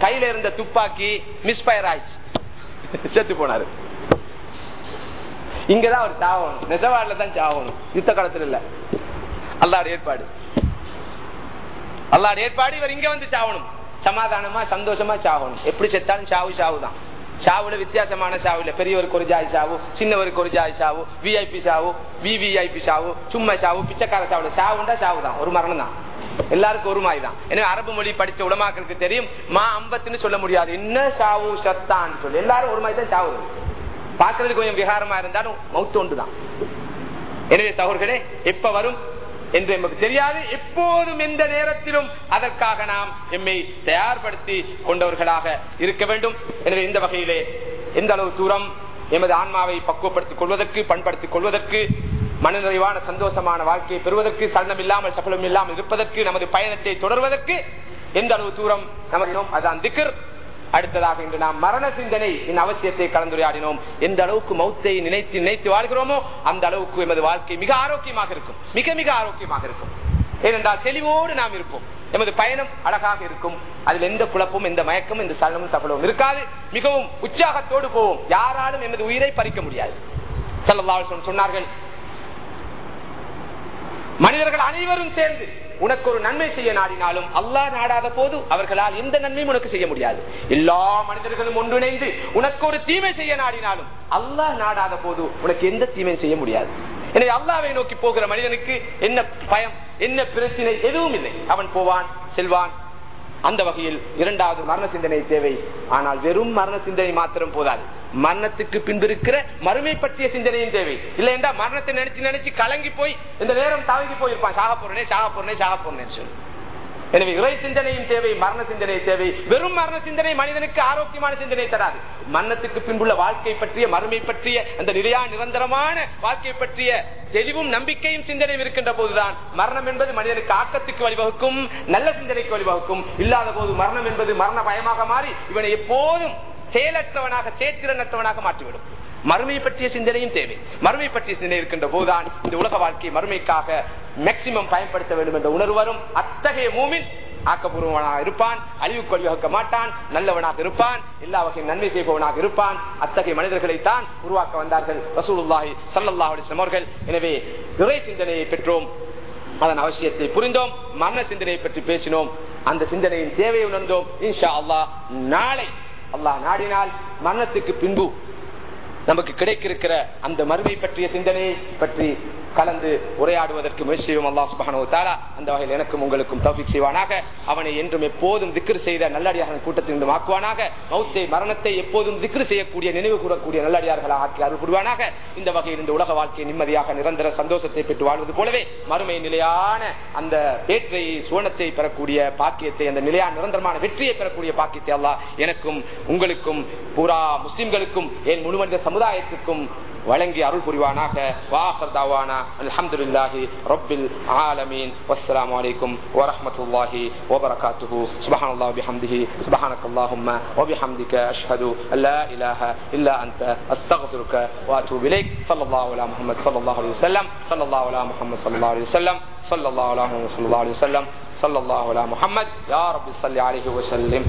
கையில இருந்த துப்பாக்கி மிஸ்பயர் ஆயிடுச்சு. செத்து போனாரு. இங்கதான் அவர் சாகணும் நெசவாடுல தான் சாகணும் யுத்த காலத்துல இல்ல. அல்லாட ஏற்பாடு. அல்லாட ஏற்பாடு இவர் இங்க வந்து சாகணும் சமாதானமா சந்தோஷமா சாகணும் எப்படி செத்தாலும் சாவு சாவு தான் சாவுல வித்தியாசமான சாவு இல்ல. பெரியவருக்கு ஒரு ஜாய் சாவு சின்னவருக்கு ஒரு ஜாய் சாவு விஐபி சாவு விவிஐபி சாவு சும்மா சாவு பிச்சைக்கார சாவுல. சாவுண்டா சாவு தான் ஒரு மரணம் தான் எல்லாருக்கும் ஒரு மாதிரி தான் எனவே அரபு மொழி படிச்ச உலமாக்களுக்கு தெரியும் மா அம்பத்துன்னு சொல்ல முடியாது. என்ன சாவு சத்தான்னு சொல்லி. எல்லாரும் ஒரு மாதிரி தான் சாவு பாக்குறதுக்கு கொஞ்சம் விகாரமா இருந்தாலும் மௌத்து ஒன்றுதான். எனவே சகோர்களே எப்ப வரும் என்று நமக்கு தெரியாது. எப்போதும் எந்த நேரத்திலும் அதற்காக நாம் எம்மை தயார்படுத்தி கொண்டவர்களாக இருக்க வேண்டும். எனவே இந்த வகையிலே எந்த அளவு தூரம் எமது ஆன்மாவை பக்குவப்படுத்திக் கொள்வதற்கு பண்படுத்திக் கொள்வதற்கு மனநிறைவான சந்தோஷமான வாழ்க்கையை பெறுவதற்கு சலனம் இல்லாமல் சபலம் இல்லாமல் இருப்பதற்கு நமது பயணத்தை தொடர்வதற்கு எந்த அளவு தூரம் நமக்கு அதான் திக்கர் அடுத்ததாக இன்று நாம் மரண சிந்தனை இந்த அவசியத்தை கலந்துரையாடினோம். எந்த அளவுக்கு மௌத்தை நினைத்து நினைத்து வாழ்கிறோமோ அந்த அளவுக்கு எமது வாழ்க்கை மிக ஆரோக்கியமாக இருக்கும். மிக மிக ஆரோக்கியமாக இருக்கும். ஏனென்றால் தெளிவோடு நாம் இருப்போம். எமது பயணம் அழகாக இருக்கும். அதில் எந்த குழப்பமும் எந்த மயக்கமும் எந்த சலனமும் சபலமும் இருக்காது. மிகவும் உற்சாகத்தோடு போவோம். யாராலும் எமது உயிரை பறிக்க முடியாது. சல்லல்லாஹு சொன்னார்கள் மனிதர்கள் அனைவரும் சேர்ந்து உனக்கு ஒரு நன்மை செய்ய நாடினாலும் அல்லாஹ் நாடாத போது அவர்களால் எந்த நன்மையும் உனக்கு செய்ய முடியாது. எல்லா மனிதர்களும் ஒன்றிணைந்து உனக்கு ஒரு தீமை செய்ய நாடினாலும் அல்லாஹ் நாடாத போது உனக்கு எந்த தீமையும் செய்ய முடியாது. எனவே அல்லாவை நோக்கி போகிற மனிதனுக்கு என்ன பயம் என்ன பிரச்சனை எதுவும் இல்லை. அவன் போவான் செல்வான் அந்த வகையில் இரண்டாவது மரண சிந்தனை தேவை. ஆனால் வெறும் மரண சிந்தனை மாத்திரம் போதாது. மரணத்துக்கு பின்பு இருக்கிற மறுமை பற்றிய சிந்தனையும் தேவை. இல்லை என்றா மரணத்தை நினைச்சு நினைச்சு கலங்கி போய் இந்த நேரம் தாங்கி போயிருப்பான். சாக போறேனே சாக போறேனே சாக போறேன்னு சொல்லி. எனவே இறை சிந்தனையும் தேவை மரண சிந்தனை தேவை. வெறும் மரண சிந்தனை மனிதனுக்கு ஆரோக்கியமான சிந்தனை தராது. மரணத்துக்கு பின்புள்ள வாழ்க்கை பற்றிய மறுமை பற்றிய அந்த நிலையா நிரந்தரமான வாழ்க்கை பற்றிய தெளிவும் நம்பிக்கையும் சிந்தனையும் இருக்கின்ற போதுதான் மரணம் என்பது மனிதனுக்கு ஆக்கத்துக்கு வழிவகுக்கும் நல்ல சிந்தனைக்கு வழிவகுக்கும். இல்லாத போது மரணம் என்பது மரண பயமாக மாறி இவனை எப்போதும் செயலற்றவனாக சேத்திரனற்றவனாக மாற்றிவிடும். மறுமை பற்றிய சிந்தனையும் தேவை. மறுமை பற்றிய சிந்தனை இருக்கின்ற போதுதான் இந்த உலக வாழ்க்கை மறுமைக்காக மேக்சிமம் பயன்படுத்த வேண்டும் என்ற உணர்வு வரும் அத்தகைய மூமின் ஆக்கப்பூர்வனாக இருப்பான் அழிவுக்கு வழிவகுக்க மாட்டான் நல்லவனாக இருப்பான் எல்லா வகையும் நன்மை செய்பவனாக இருப்பான். அத்தகைய மனிதர்களைத்தான் உருவாக்க வந்தார்கள் ரசூலுல்லாஹி சல்லல்லாஹு சமர்கள் எனவே இறை சிந்தனையை பெற்றோம் அதன் அவசியத்தை புரிந்தோம் மரண சிந்தனையை பற்றி பேசினோம். அந்த சிந்தனையின் தேவையை உணர்ந்தோம். இன்ஷா அல்லாஹ் நாளை அல்லாஹ் நாடினால் மரணத்துக்கு பின்பு நமக்கு கிடைக்கிருக்கிற அந்த மறுமை பற்றிய சிந்தனையை பற்றி கலந்து உரையாடுவதற்கு முயற்சி செய்வோம். அல்லா சுபஹானு அந்த வகையில் எனக்கும் உங்களுக்கும் தௌஃபிக் செய்வானாக. அவனை என்றும் எப்போதும் திக்ரு செய்த நல்லடியார்கள் கூட்டத்திலிருந்து ஆக்குவானாக. மௌத்தை மரணத்தை எப்போதும் திக்ரு செய்யக்கூடிய நினைவு கூறக்கூடிய நல்லடியார்களாக ஆக்கி அருள் புரிவானாக. இந்த வகையில் இந்த உலக வாழ்க்கை நிம்மதியாக நிரந்தர சந்தோஷத்தை பெற்று வாழ்வது போலவே மறுமை நிலையான அந்த ஏற்றை சுவனத்தை பெறக்கூடிய பாக்கியத்தை அந்த நிலையான நிரந்தரமான வெற்றியை பெறக்கூடிய பாக்கியத்தை அல்லா எனக்கும் உங்களுக்கும் பூரா முஸ்லிம்களுக்கும் என் முழுமனித சமுதாயத்துக்கும் வழங்கி அருள் புரிவானாக வாஹர் தாவானா அல்ஹம்துலில்லாஹி ரப்பில் ஆலமீன் வஸ்ஸலாமு அலைக்கும் வரஹ்மத்துல்லாஹி வபரகாத்துஹு சுப்ஹானல்லாஹி பிஹம்திஹி சுப்ஹானக்கல்லாஹும்ம வபிஹம்திக அஷ்ஹது அல்லா இலாஹ இல்லா அன்த அஸ்தக்ஃபிருக வஅத்தூபு இலைக் ஸல்லல்லாஹு அலா முஹம்மத் ஸல்லல்லாஹு அலைஹி வஸல்லம் ஸல்லல்லாஹு அலா முஹம்மத் ஸல்லல்லாஹு அலைஹி வஸல்லம் ஸல்லல்லாஹு அலா முஹம்மத் ஸல்லல்லாஹு அலைஹி வஸல்லம் صلى الله على محمد يا رب صل عليه وسلم